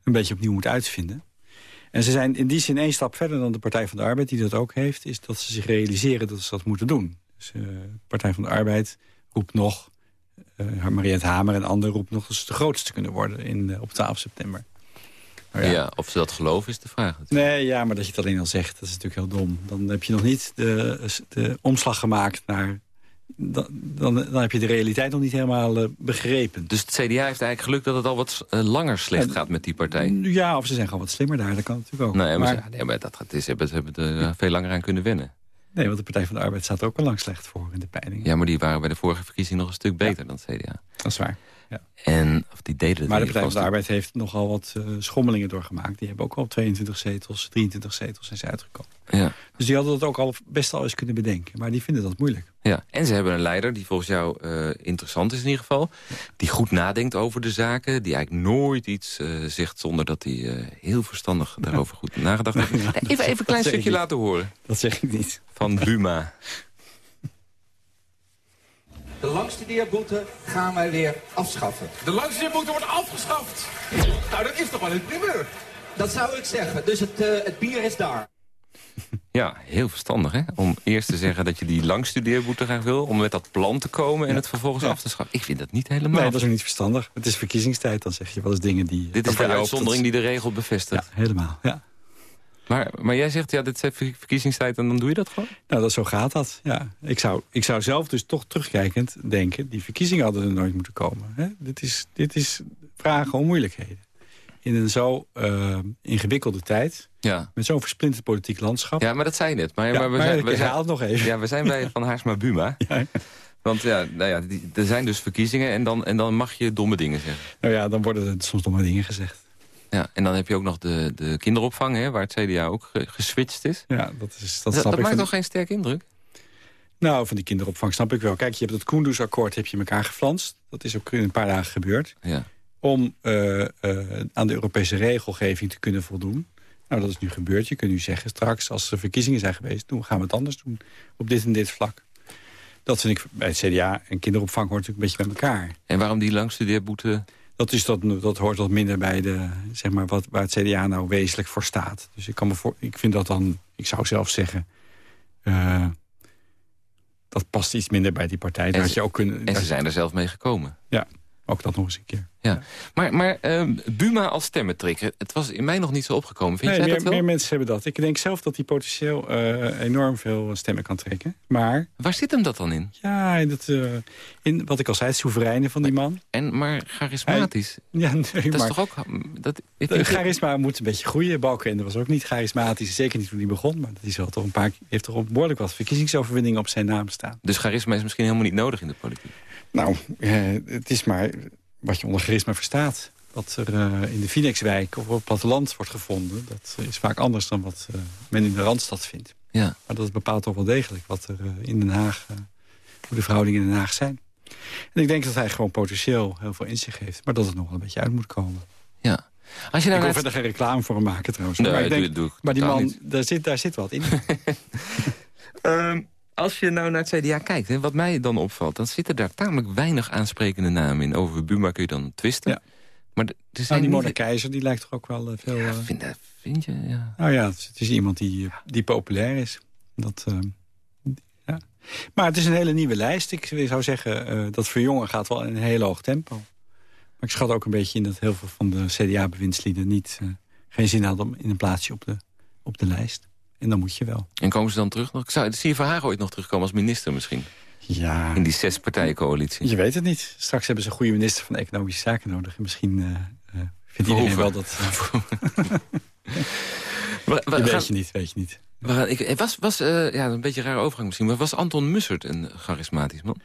een beetje opnieuw moet uitvinden. En ze zijn in die zin één stap verder dan de Partij van de Arbeid... die dat ook heeft, is dat ze zich realiseren dat ze dat moeten doen. Dus de uh, Partij van de Arbeid roept nog... Uh, Mariette Hamer en anderen roepen nog dat ze de grootste kunnen worden in, uh, op 12 september. Maar ja. ja. of ze dat geloven is de vraag. Natuurlijk. Nee, ja, maar dat je het alleen al zegt, dat is natuurlijk heel dom. Dan heb je nog niet de, de omslag gemaakt naar... Dan, dan, dan, heb je de realiteit nog niet helemaal uh, begrepen. Dus het CDA heeft eigenlijk geluk dat het al wat uh, langer slecht gaat met die partij? Ja, of ze zijn gewoon wat slimmer daar, dat kan natuurlijk ook. Nee, maar, maar, ze, nee, maar dat gaat, is, hebben, hebben er uh, veel langer aan kunnen wennen. Nee, want de Partij van de Arbeid staat er ook al lang slecht voor in de peiling. Ja, maar die waren bij de vorige verkiezing nog een stuk beter ja. dan het CDA. Dat is waar. Ja. En, of die deden het maar de Partij van de Arbeid heeft nogal wat uh, schommelingen doorgemaakt. Die hebben ook al 22 zetels, 23 zetels zijn ze uitgekomen. Ja. Dus die hadden dat ook al best al eens kunnen bedenken. Maar die vinden dat moeilijk. Ja, en ze hebben een leider die volgens jou uh, interessant is in ieder geval. Die goed nadenkt over de zaken. Die eigenlijk nooit iets uh, zegt zonder dat hij heel verstandig daarover goed <laughs> nagedacht heeft. Even, even een klein stukje laten horen. Dat zeg ik niet. Van Buma. De langstudeerboete gaan wij weer afschaffen. De langstudeerboete wordt afgeschaft? Nou, dat is toch wel een primeur? Dat zou ik zeggen. Dus het, uh, het bier is daar. Ja, heel verstandig, hè? Om eerst te zeggen dat je die langstudeerboete graag wil... om met dat plan te komen en ja. het vervolgens ja. af te schaffen. Ik vind dat niet helemaal... Nee, dat is ook niet verstandig. Het is verkiezingstijd, dan zeg je wel eens dingen die... Dit is de uitzondering die de regel bevestigt. Ja, helemaal, ja. Maar, maar jij zegt, ja, dit is verkiezingstijd en dan doe je dat gewoon? Nou, dat, zo gaat dat, ja. Ik zou, ik zou zelf dus toch terugkijkend denken... die verkiezingen hadden er nooit moeten komen. Hè? Dit, is, dit is vragen om moeilijkheden. In een zo uh, ingewikkelde tijd... Ja. met zo'n versplinterd politiek landschap. Ja, maar dat zei je net. Maar, ja, maar we maar zijn, we zijn, het nog even. Ja, we zijn bij <laughs> Van Haarsma Buma. Ja. Want ja, nou ja die, er zijn dus verkiezingen en dan, en dan mag je domme dingen zeggen. Nou ja, dan worden er soms domme dingen gezegd. Ja, en dan heb je ook nog de, de kinderopvang, hè, waar het CDA ook geswitcht is. Ja, dat, is, dat, dat, dat maakt toch geen sterk indruk? Nou, van die kinderopvang snap ik wel. Kijk, je hebt het Koendersakkoord heb je in elkaar geflanst. Dat is ook in een paar dagen gebeurd. Ja. Om uh, uh, aan de Europese regelgeving te kunnen voldoen. Nou, dat is nu gebeurd. Je kunt nu zeggen straks, als er verkiezingen zijn geweest... doen gaan we het anders doen op dit en dit vlak. Dat vind ik bij het CDA en kinderopvang hoort natuurlijk een beetje bij elkaar. En waarom die langstudeerboete... Dat, is dat, dat hoort wat minder bij de, zeg maar, wat, waar het CDA nou wezenlijk voor staat. Dus ik, kan me voor, ik vind dat dan, ik zou zelf zeggen... Uh, dat past iets minder bij die partij. En, dat je ook kunnen, en ze zijn er zelf mee gekomen. Ja. Ook dat nog eens een keer. Ja. Maar, maar uh, Buma als stemmentrekker, het was in mij nog niet zo opgekomen. Vind nee, jij meer, dat wel? meer mensen hebben dat. Ik denk zelf dat hij potentieel uh, enorm veel stemmen kan trekken. Maar... Waar zit hem dat dan in? Ja, in, het, uh, in wat ik al zei, het soevereine van die man. En, maar charismatisch? Hij, ja, nee, dat maar, is toch ook... Dat, ik charisma moet een beetje groeien. Balkenende was ook niet charismatisch. Zeker niet toen hij begon. Maar dat is wel toch een paar, heeft toch behoorlijk wat verkiezingsoverwinningen op zijn naam staan. Dus charisma is misschien helemaal niet nodig in de politiek? Nou, het is maar wat je onder charisma verstaat. Wat er uh, in de Phoenixwijk of op het platteland wordt gevonden... dat is vaak anders dan wat uh, men in de Randstad vindt. Ja. Maar dat bepaalt toch wel degelijk wat er uh, in Den Haag... hoe de verhoudingen in Den Haag zijn. En ik denk dat hij gewoon potentieel heel veel in zich heeft. Maar dat het nog wel een beetje uit moet komen. Ja. Als je nou ik wil verder geen reclame voor hem maken trouwens. Nee, maar ik denk, doe, doe, maar die man, daar zit, daar zit wat in. um, <laughs> <laughs> als je nou naar het CDA kijkt, hè, wat mij dan opvalt... dan zitten daar tamelijk weinig aansprekende namen in. Over Buma kun je dan twisten. Ja. Maar er zijn nou, die. Mona Keizer, die lijkt toch ook wel uh, veel... Ja, uh... vind, vind, je, ja. Nou ja, het is iemand die, die populair is. Dat, uh, ja. Maar het is een hele nieuwe lijst. Ik zou zeggen, dat voor jongen gaat wel in een hele hoog tempo. Maar ik schat ook een beetje in dat heel veel van de CDA-bewindslieden... niet, geen zin hadden om in een plaatsje op de, op de lijst. En dan moet je wel. En komen ze dan terug nog? Zou, zie je Verhagen ooit nog terugkomen als minister misschien? Ja. In die zes partijencoalitie. Je weet het niet. Straks hebben ze een goede minister van Economische Zaken nodig. En misschien uh, uh, vindt iedereen wel dat... <laughs> We, we, weet gaan... je niet, weet je niet. Gaan, ik, was, was ja, een beetje een rare overgang misschien, maar was Anton Mussert een charismatisch man?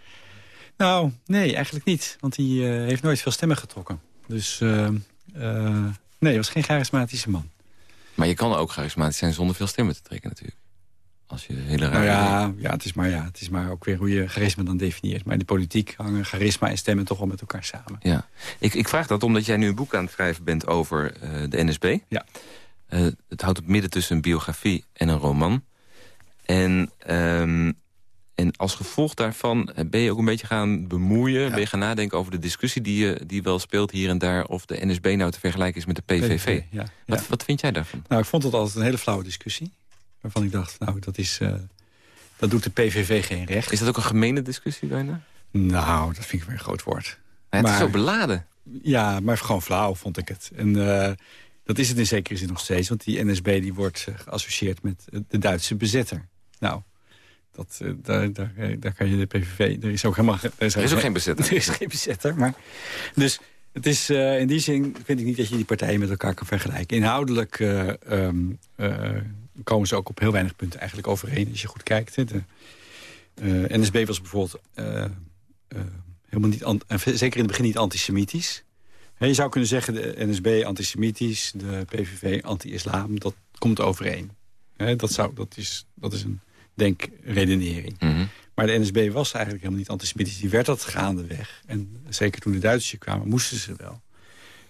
Nou, nee, eigenlijk niet. Want hij heeft nooit veel stemmen getrokken. Dus nee, hij was geen charismatische man. Maar je kan ook charismatisch zijn zonder veel stemmen te trekken natuurlijk. Als je hele nou ja, ja, het is maar, ja, het is maar ook weer hoe je charisma dan definieert. Maar in de politiek hangen charisma en stemmen toch wel met elkaar samen. Ja. Ik, ik vraag dat omdat jij nu een boek aan het schrijven bent over uh, de NSB. Ja. Uh, het houdt het midden tussen een biografie en een roman. En, um, en als gevolg daarvan ben je ook een beetje gaan bemoeien... Ja. ben je gaan nadenken over de discussie die, je, die wel speelt hier en daar... of de NSB nou te vergelijken is met de PVV. PVV ja. Wat, wat vind jij daarvan? Nou, ik vond het altijd een hele flauwe discussie. Waarvan ik dacht, nou, dat, is, uh, dat doet de PVV geen recht. Is dat ook een gemene discussie bijna? Nou, dat vind ik weer een groot woord. Ja, het maar, is zo beladen. Ja, maar gewoon flauw vond ik het. En uh, dat is het in zekere zin nog steeds. Want die NSB die wordt geassocieerd met de Duitse bezetter. Nou, dat, uh, daar, daar, daar kan je de PVV... Er is ook helemaal... Er is, er is ook geen bezetter. <laughs> Er is geen bezetter, maar... Dus het is, uh, in die zin vind ik niet dat je die partijen met elkaar kan vergelijken. Inhoudelijk uh, um, uh, komen ze ook op heel weinig punten eigenlijk overeen, als je goed kijkt. Hè. De NSB was bijvoorbeeld helemaal niet, zeker in het begin niet antisemitisch. Je zou kunnen zeggen, de NSB antisemitisch, de PVV anti-islam, dat komt overeen. Dat, zou, dat, is, dat is een denkredenering. Mm -hmm. Maar de NSB was eigenlijk helemaal niet antisemitisch. Die werd dat gaandeweg. En zeker toen de Duitsers kwamen, moesten ze wel.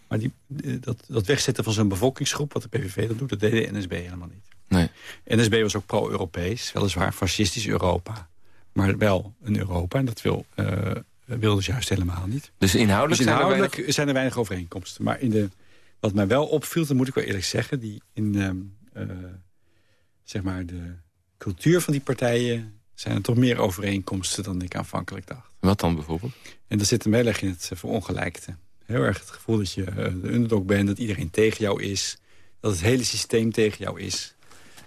Maar die, dat, dat wegzetten van zo'n bevolkingsgroep, wat de PVV dat doet... dat deed de NSB helemaal niet. Nee. NSB was ook pro-Europees, weliswaar fascistisch Europa. Maar wel een Europa, en dat wil, uh, wilden ze juist helemaal niet. Dus inhoudelijk, dus inhoudelijk zijn, er weinig... zijn er weinig overeenkomsten. Maar in de, wat mij wel opviel, dat moet ik wel eerlijk zeggen... die in uh, zeg maar de cultuur van die partijen zijn er toch meer overeenkomsten dan ik aanvankelijk dacht. Wat dan bijvoorbeeld? En dat zit hem heel erg in het verongelijkte. Heel erg het gevoel dat je de underdog bent, dat iedereen tegen jou is. Dat het hele systeem tegen jou is.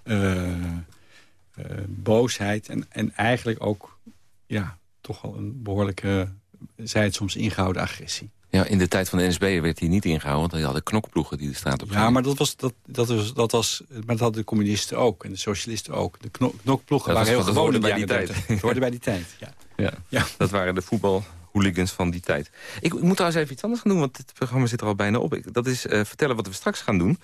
Uh, uh, boosheid en, en eigenlijk ook ja, toch wel een behoorlijke, zij het soms ingehouden agressie. Ja, in de tijd van de NSB werd hij niet ingehouden, want hij hadden knokploegen die de straat op Ja, maar dat was, dat, dat was, dat was, maar dat hadden de communisten ook en de socialisten ook. De knok, knokploegen dat waren heel gewoon bij die tijd. Dat hoorde bij die tijd, ja. <laughs> ja. ja. Dat waren de voetbalhooligans van die tijd. Ik, ik, moet trouwens even iets anders gaan doen, want het programma zit er al bijna op. Ik, dat is uh, vertellen wat we straks gaan doen.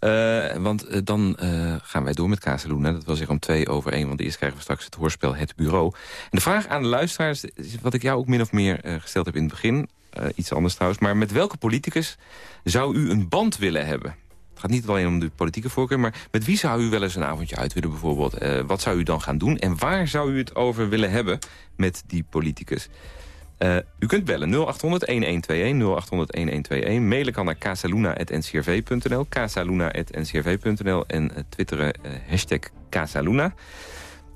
Uh, want uh, dan uh, gaan wij door met Casaluna. Dat wil zeggen om twee over één. Want eerst krijgen we straks het hoorspel Het Bureau. En de vraag aan de luisteraars, is wat ik jou ook min of meer gesteld heb in het begin. Iets anders trouwens. Maar met welke politicus zou u een band willen hebben? Het gaat niet alleen om de politieke voorkeur. Maar met wie zou u wel eens een avondje uit willen bijvoorbeeld? wat zou u dan gaan doen? En waar zou u het over willen hebben met die politicus? Uh, u kunt bellen 0800-1121, 0800-1121. Mailen kan naar casaluna.ncrv.nl, casaluna.ncrv.nl en twitteren hashtag Casaluna.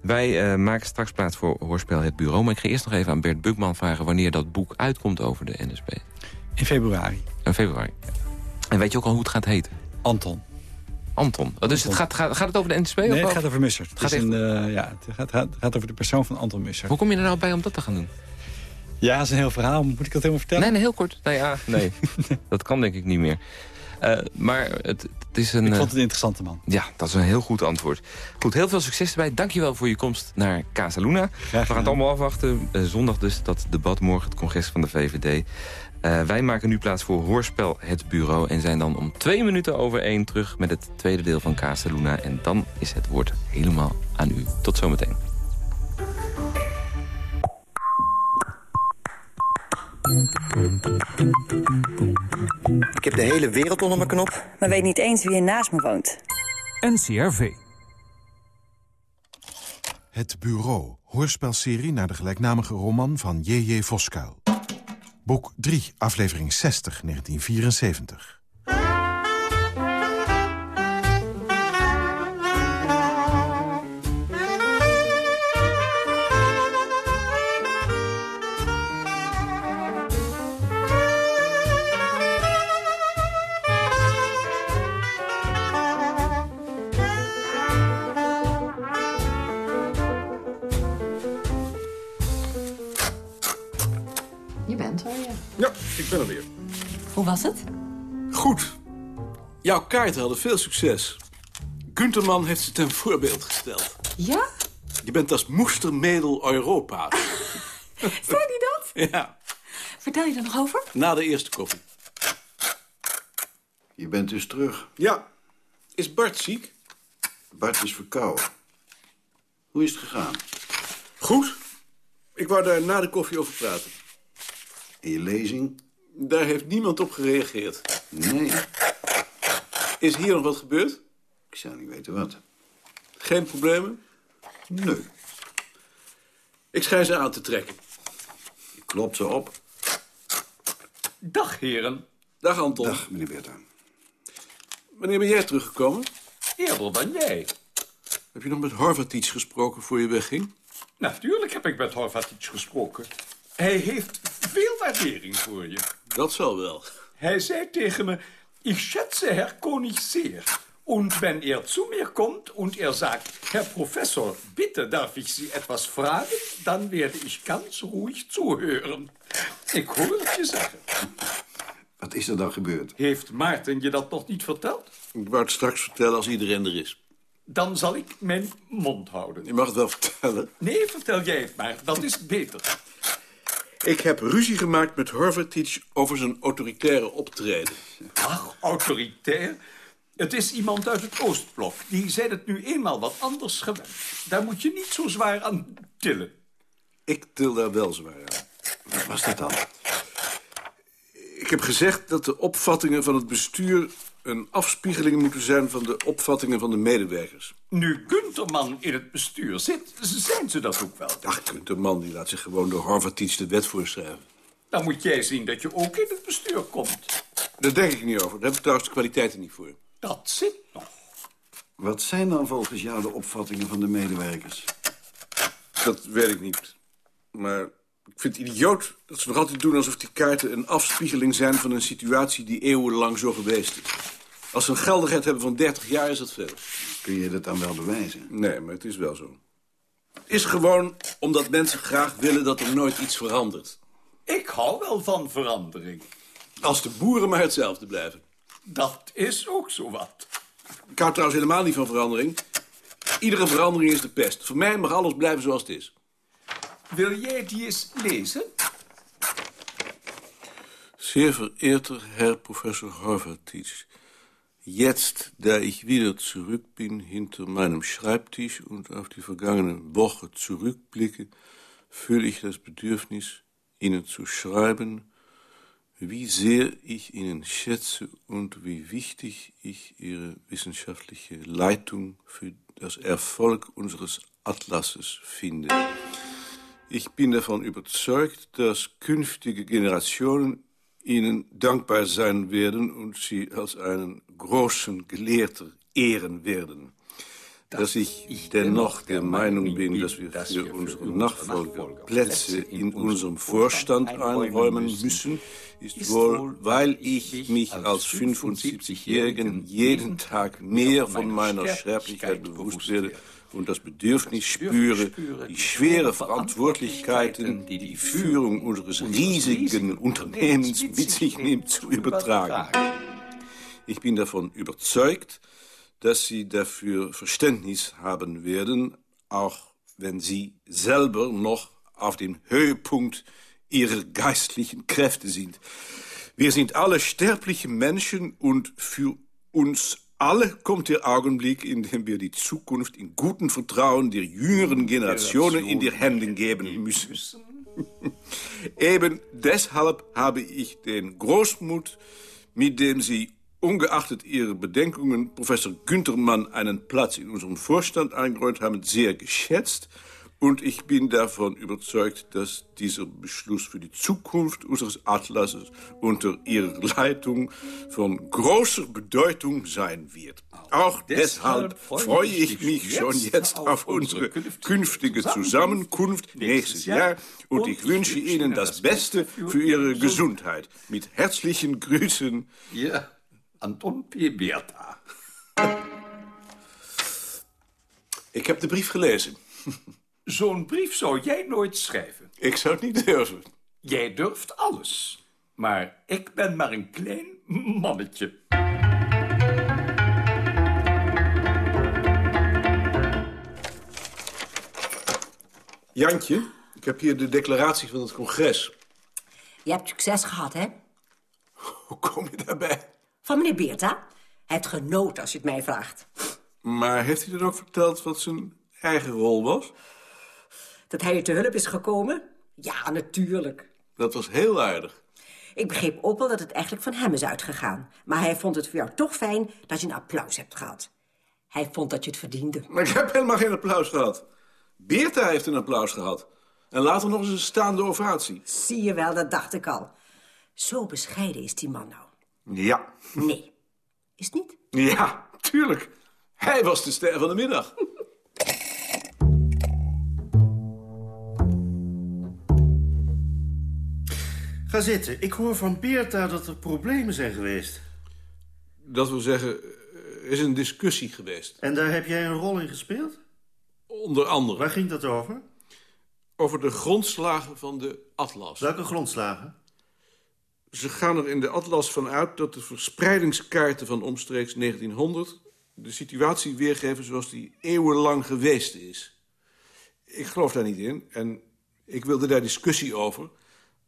Wij maken straks plaats voor Hoorspel Het Bureau. Maar ik ga eerst nog even aan Bert Bukman vragen... wanneer dat boek uitkomt over de NSB. In februari. In februari. En weet je ook al hoe het gaat heten? Anton. Anton. Oh, dus het gaat, gaat, gaat het over de NSB? Nee, of het over- gaat over Mussert. Het, gaat een, eh, ja, het gaat, gaat, gaat over de persoon van Anton Mussert. Hoe kom je er nou bij om dat te gaan doen? Ja, dat is een heel verhaal. Moet ik dat helemaal vertellen? Nee, nee, heel kort. Nee, ja, nee. <laughs> dat kan denk ik niet meer. Eh, maar het, het is een... Ik eh, vond het een interessante man. Ja, dat is een heel goed antwoord. Goed, heel veel succes erbij. Dankjewel voor je komst naar Casa Luna. We gaan het allemaal afwachten. Eh, zondag dus dat debat, morgen het congres van de VVD. Wij maken nu plaats voor Hoorspel Het Bureau... en zijn dan om twee minuten over één terug met het tweede deel van Casa Luna. En dan is het woord helemaal aan u. Tot zometeen. Ik heb de hele wereld onder mijn knop. Maar weet niet eens wie er naast me woont. NCRV. Het Bureau, hoorspelserie naar de gelijknamige roman van J.J. Voskuil. Boek 3, aflevering 60, 1974. Hoe was het? Goed. Jouw kaarten hadden veel succes. Gunterman heeft ze ten voorbeeld gesteld. Ja? Je bent als moestermedel Europa. <laughs> Zei hij dat? ja, Vertel je er nog over? na de eerste koffie. Je bent dus terug. Ja. Is Bart ziek? Bart is verkouden. Hoe is het gegaan? Goed. Ik wou daar na de koffie over praten. In je lezing? Daar heeft niemand op gereageerd. Nee. Is hier nog wat gebeurd? Ik zou niet weten wat. Geen problemen? Nee. Ik schijn ze aan te trekken. Je klopt ze op. Dag, heren. Dag, Anton. Dag, meneer Bertha. Wanneer ben jij teruggekomen? Eerder dan jij. Heb je nog met Harvard gesproken voor je wegging? Natuurlijk heb ik met Horvatic gesproken. Hij heeft veel waardering voor je. Dat zal wel. Hij zei tegen me, ich schätze Herr Konig sehr. Und wenn er zu mir kommt und er sagt, Herr Professor, bitte darf ich Sie etwas fragen, dann werde ich ganz ruhig zuhören. Ik hoor het je zeggen. Wat is er dan gebeurd? Heeft Maarten je dat nog niet verteld? Ik wou het straks vertellen als iedereen er is. Dan zal ik mijn mond houden. Je mag het wel vertellen. Nee, vertel jij het maar. Dat is beter. Ik heb ruzie gemaakt met Horvatic over zijn autoritaire optreden. Ach, autoritair. Het is iemand uit het Oostblok. Die zijn het nu eenmaal wat anders gewend. Daar moet je niet zo zwaar aan tillen. Ik til daar wel zwaar aan. Wat was dat dan? Ik heb gezegd dat de opvattingen van het bestuur... een afspiegeling moeten zijn van de opvattingen van de medewerkers. Nu Gunterman in het bestuur zit, zijn ze dat ook wel. Ach, de man die laat zich gewoon door Horvatic de wet voorschrijven. Dan moet jij zien dat je ook in het bestuur komt. Daar denk ik niet over. Daar heb ik trouwens de kwaliteiten niet voor. Dat zit nog. Wat zijn dan volgens jou de opvattingen van de medewerkers? Dat weet ik niet. Maar ik vind het idioot dat ze nog altijd doen alsof die kaarten een afspiegeling zijn van een situatie die eeuwenlang zo geweest is. Als ze een geldigheid hebben van 30 jaar is dat veel. Kun je dat dan wel bewijzen? Nee, maar het is wel zo. Het is gewoon omdat mensen graag willen dat er nooit iets verandert. Ik hou wel van verandering. Als de boeren maar hetzelfde blijven. Dat is ook zo wat. Ik hou trouwens helemaal niet van verandering. Iedere verandering is de pest. Voor mij mag alles blijven zoals het is. Wil jij die eens lezen? Sehr verehrter Herr Professor Horvatic, jetzt, da ich wieder zurück bin hinter meinem Schreibtisch und auf die vergangene Woche zurückblicke, fühle ich das Bedürfnis, Ihnen zu schreiben, wie sehr ich Ihnen schätze und wie wichtig ich Ihre wissenschaftliche Leitung für das Erfolg unseres Atlases finde. Ich bin davon überzeugt, dass künftige Generationen Ihnen dankbar sein werden und Sie als einen großen Gelehrter ehren werden. dass ich dennoch der Meinung bin, dass wir für unsere Nachfolger Plätze in unserem Vorstand einräumen müssen, ist wohl, weil ich mich als 75-Jährigen jeden Tag mehr von meiner Sterblichkeit bewusst werde und das Bedürfnis spüre, die schwere Verantwortlichkeiten, die die Führung unseres riesigen Unternehmens mit sich nimmt, zu übertragen. Ich bin davon überzeugt, dass Sie dafür Verständnis haben werden, auch wenn Sie selber noch auf dem Höhepunkt Ihrer geistlichen Kräfte sind. Wir sind alle sterbliche Menschen und für uns alle kommt der Augenblick, in dem wir die Zukunft in gutem Vertrauen der jüngeren Generationen in die Hände geben müssen. <laughs> Eben deshalb habe ich den Großmut, mit dem Sie ungeachtet Ihrer Bedenkungen Professor Güntermann einen Platz in unserem Vorstand eingeräumt haben, sehr geschätzt. Und ich bin davon überzeugt, dass dieser Beschluss für die Zukunft unseres Atlases unter Ihrer Leitung von großer Bedeutung sein wird. Auch deshalb freue ich mich schon jetzt auf unsere künftige Zusammenkunft nächstes Jahr und ich wünsche Ihnen das Beste für Ihre Gesundheit. Mit herzlichen Grüßen. Ja, Anton P. Beerta. Ik heb de brief gelezen. <laughs> Zo'n brief zou jij nooit schrijven. Ik zou het niet durven. Jij durft alles. Maar ik ben maar een klein mannetje. Jantje, ik heb hier de declaratie van het congres. Je hebt succes gehad, hè? Hoe kom je daarbij? Van meneer Beerta. Heeft genoten, als je het mij vraagt. Maar heeft hij dan ook verteld wat zijn eigen rol was? Dat hij je te hulp is gekomen? Ja, natuurlijk. Dat was heel aardig. Ik begreep ook wel dat het eigenlijk van hem is uitgegaan. Maar hij vond het voor jou toch fijn dat je een applaus hebt gehad. Hij vond dat je het verdiende. Maar ik heb helemaal geen applaus gehad. Beerta heeft een applaus gehad. En later nog eens een staande ovatie. Zie je wel, dat dacht ik al. Zo bescheiden is die man nou. Ja. Nee. Is het niet? Ja, tuurlijk. Hij was de ster van de middag. <laughs> Ga zitten. Ik hoor van Beerta dat er problemen zijn geweest. Dat wil zeggen, er is een discussie geweest. En daar heb jij een rol in gespeeld? Onder andere. Waar ging dat over? Over de grondslagen van de atlas. Welke grondslagen? Ze gaan er in de atlas van uit dat de verspreidingskaarten van omstreeks 1900... de situatie weergeven zoals die eeuwenlang geweest is. Ik geloof daar niet in en ik wilde daar discussie over...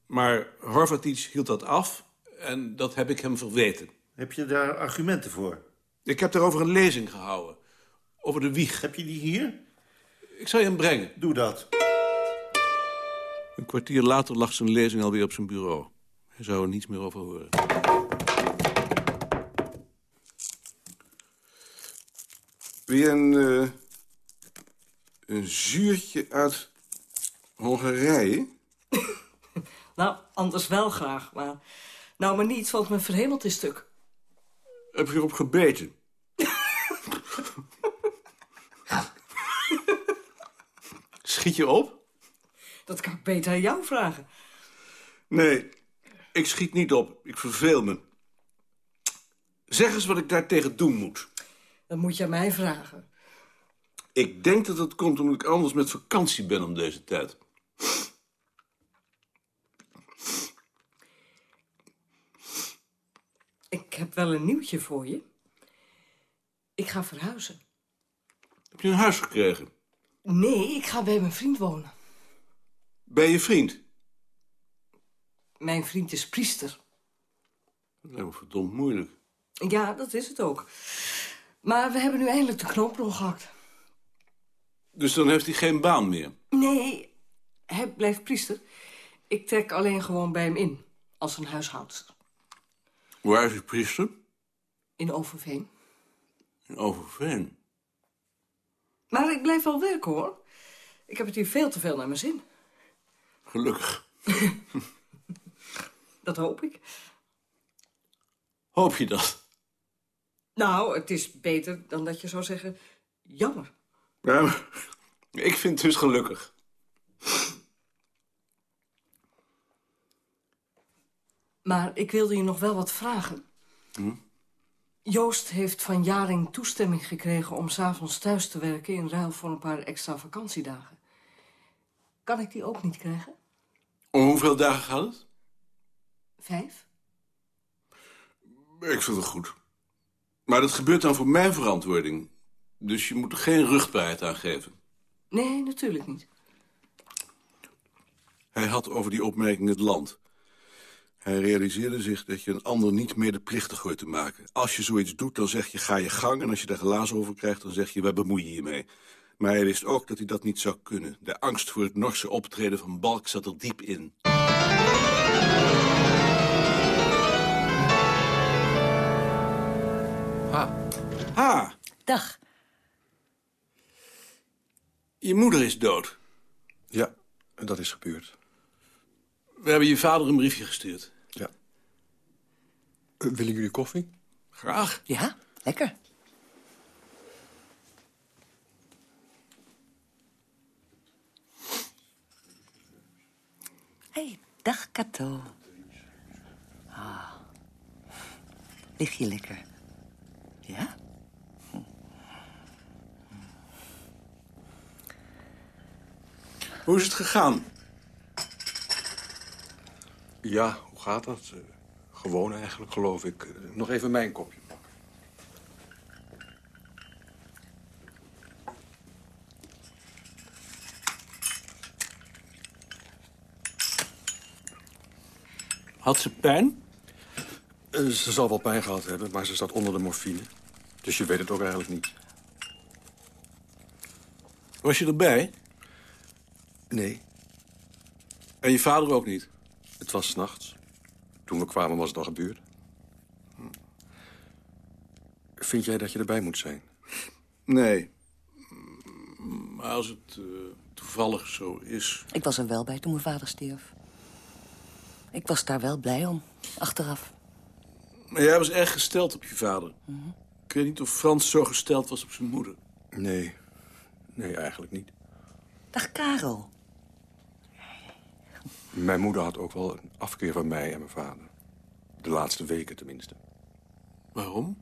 maar Horvatic hield dat af en dat heb ik hem verweten. Heb je daar argumenten voor? Ik heb daarover een lezing gehouden. Over de wieg. Heb je die hier? Ik zal je hem brengen. Doe dat. Een kwartier later lag zijn lezing alweer op zijn bureau. Hij zou er niets meer over horen. Weer een, uh, een zuurtje uit Hongarije? Nou, anders wel graag, maar... Nou, maar niet, want mijn verhemeld is stuk. Heb je erop gebeten? Schiet je op? Dat kan ik beter aan jou vragen. Nee, ik schiet niet op. Ik verveel me. Zeg eens wat ik daartegen doen moet. Dat moet je aan mij vragen. Ik denk dat het komt omdat ik anders met vakantie ben om deze tijd. Ik heb wel een nieuwtje voor je. Ik ga verhuizen. Heb je een huis gekregen? Nee, ik ga bij mijn vriend wonen. Bij je vriend? Mijn vriend is priester. Dat lijkt me verdomd moeilijk. Ja, dat is het ook. Maar we hebben nu eindelijk de knoop doorgehakt. Dus dan heeft hij geen baan meer? Nee, hij blijft priester. Ik trek alleen gewoon bij hem in, als een huishoudster. Waar is hij priester? In Overveen. In Overveen? Maar ik blijf wel werken, hoor. Ik heb het hier veel te veel naar mijn zin. Gelukkig. <laughs> dat hoop ik. Hoop je dat? Nou, het is beter dan dat je zou zeggen... Jammer. Ja, ik vind het dus gelukkig. Maar ik wilde je nog wel wat vragen. Hm? Joost heeft van Jaring toestemming gekregen om s'avonds thuis te werken... in ruil voor een paar extra vakantiedagen. Kan ik die ook niet krijgen? Om hoeveel dagen gaat het? Vijf? Ik vind het goed. Maar dat gebeurt dan voor mijn verantwoording. Dus je moet er geen rugbaarheid aan geven. Nee, natuurlijk niet. Hij had over die opmerking het land. Hij realiseerde zich dat je een ander niet medeplichtig hoort te maken. Als je zoiets doet, dan zeg je ga je gang... en als je daar glazen over krijgt, dan zeg je waar bemoei je je mee. Maar hij wist ook dat hij dat niet zou kunnen. De angst voor het Norse optreden van Balk zat er diep in. Ha. Ha, Dag. je moeder is dood. Ja, dat is gebeurd. We hebben je vader een briefje gestuurd. Ja. Eh, willen jullie koffie? Graag. Ja, lekker. hey, dag Kato. Ah. Lig je lekker? Ja? Hoe is het gegaan? Ja, hoe gaat dat? Gewoon eigenlijk, geloof ik. Nog even mijn kopje. Had ze pijn? Eh, Ze zal wel pijn gehad hebben, maar ze zat onder de morfine. Dus je weet het ook eigenlijk niet. Was je erbij? Nee, En je vader ook niet? het was s'nachts. Toen we kwamen was het al gebeurd. Vind jij dat je erbij moet zijn? Nee. Maar als het eh, toevallig zo is... Ik was er wel bij toen mijn vader stierf. Ik was daar wel blij om, achteraf. Maar jij was erg gesteld op je vader. Ik weet niet of Frans zo gesteld was op zijn moeder. Nee, nee, eigenlijk niet. Dag Karel. Mijn moeder had ook wel een afkeer van mij en mijn vader. De laatste weken tenminste. Waarom?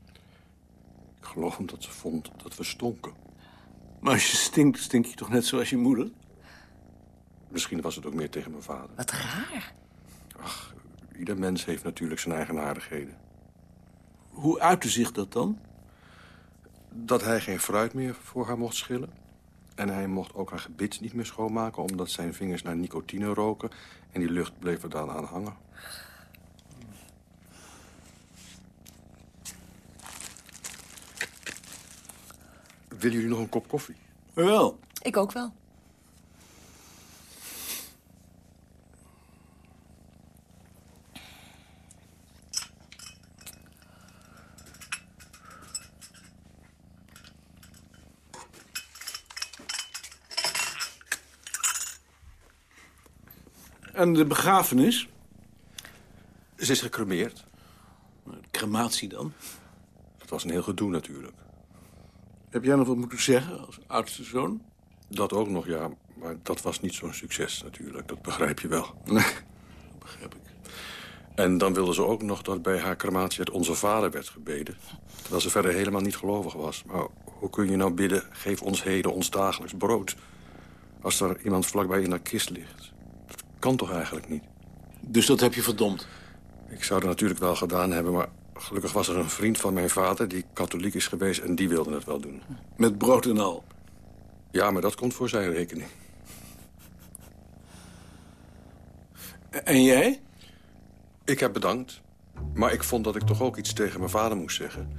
Ik geloof omdat ze vond dat we stonken. Maar als je stinkt, stink je toch net zoals je moeder? Misschien was het ook meer tegen mijn vader. Wat raar. Ieder mens heeft natuurlijk zijn eigenaardigheden. Hoe uitte zich dat dan? Dat hij geen fruit meer voor haar mocht schillen. En hij mocht ook haar gebit niet meer schoonmaken... omdat zijn vingers naar nicotine roken... en die lucht bleef er dan aan hangen. Willen jullie nog een kop koffie? Wel. Ik ook wel. En de begrafenis? Ze is gecremeerd. Crematie dan? Dat was een heel gedoe natuurlijk. Heb jij nog wat moeten zeggen als oudste zoon? Dat ook nog, ja. Maar dat was niet zo'n succes natuurlijk. Dat begrijp je wel. Nee, <laughs> dat begrijp ik. En dan wilde ze ook nog dat bij haar crematie het Onze Vader werd gebeden. Terwijl ze verder helemaal niet gelovig was. Maar hoe kun je nou bidden, geef ons heden ons dagelijks brood... als er iemand vlakbij in haar kist ligt? Dat kan toch eigenlijk niet? Dus dat heb je verdomd? Ik zou het natuurlijk wel gedaan hebben, maar gelukkig was er een vriend van mijn vader... die katholiek is geweest en die wilde het wel doen. Met brood en al? Ja, maar dat komt voor zijn rekening. En jij? Ik heb bedankt. Maar ik vond dat ik toch ook iets tegen mijn vader moest zeggen.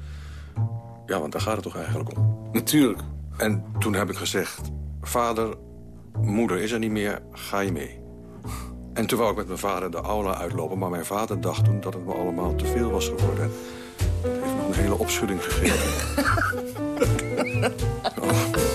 Ja, want daar gaat het toch eigenlijk om? Natuurlijk. En toen heb ik gezegd... Vader, moeder is er niet meer, ga je mee. En toen wou ik met mijn vader de aula uitlopen... maar mijn vader dacht toen dat het me allemaal te veel was geworden. Dat heeft me een hele opschudding gegeven. <laughs> Oh.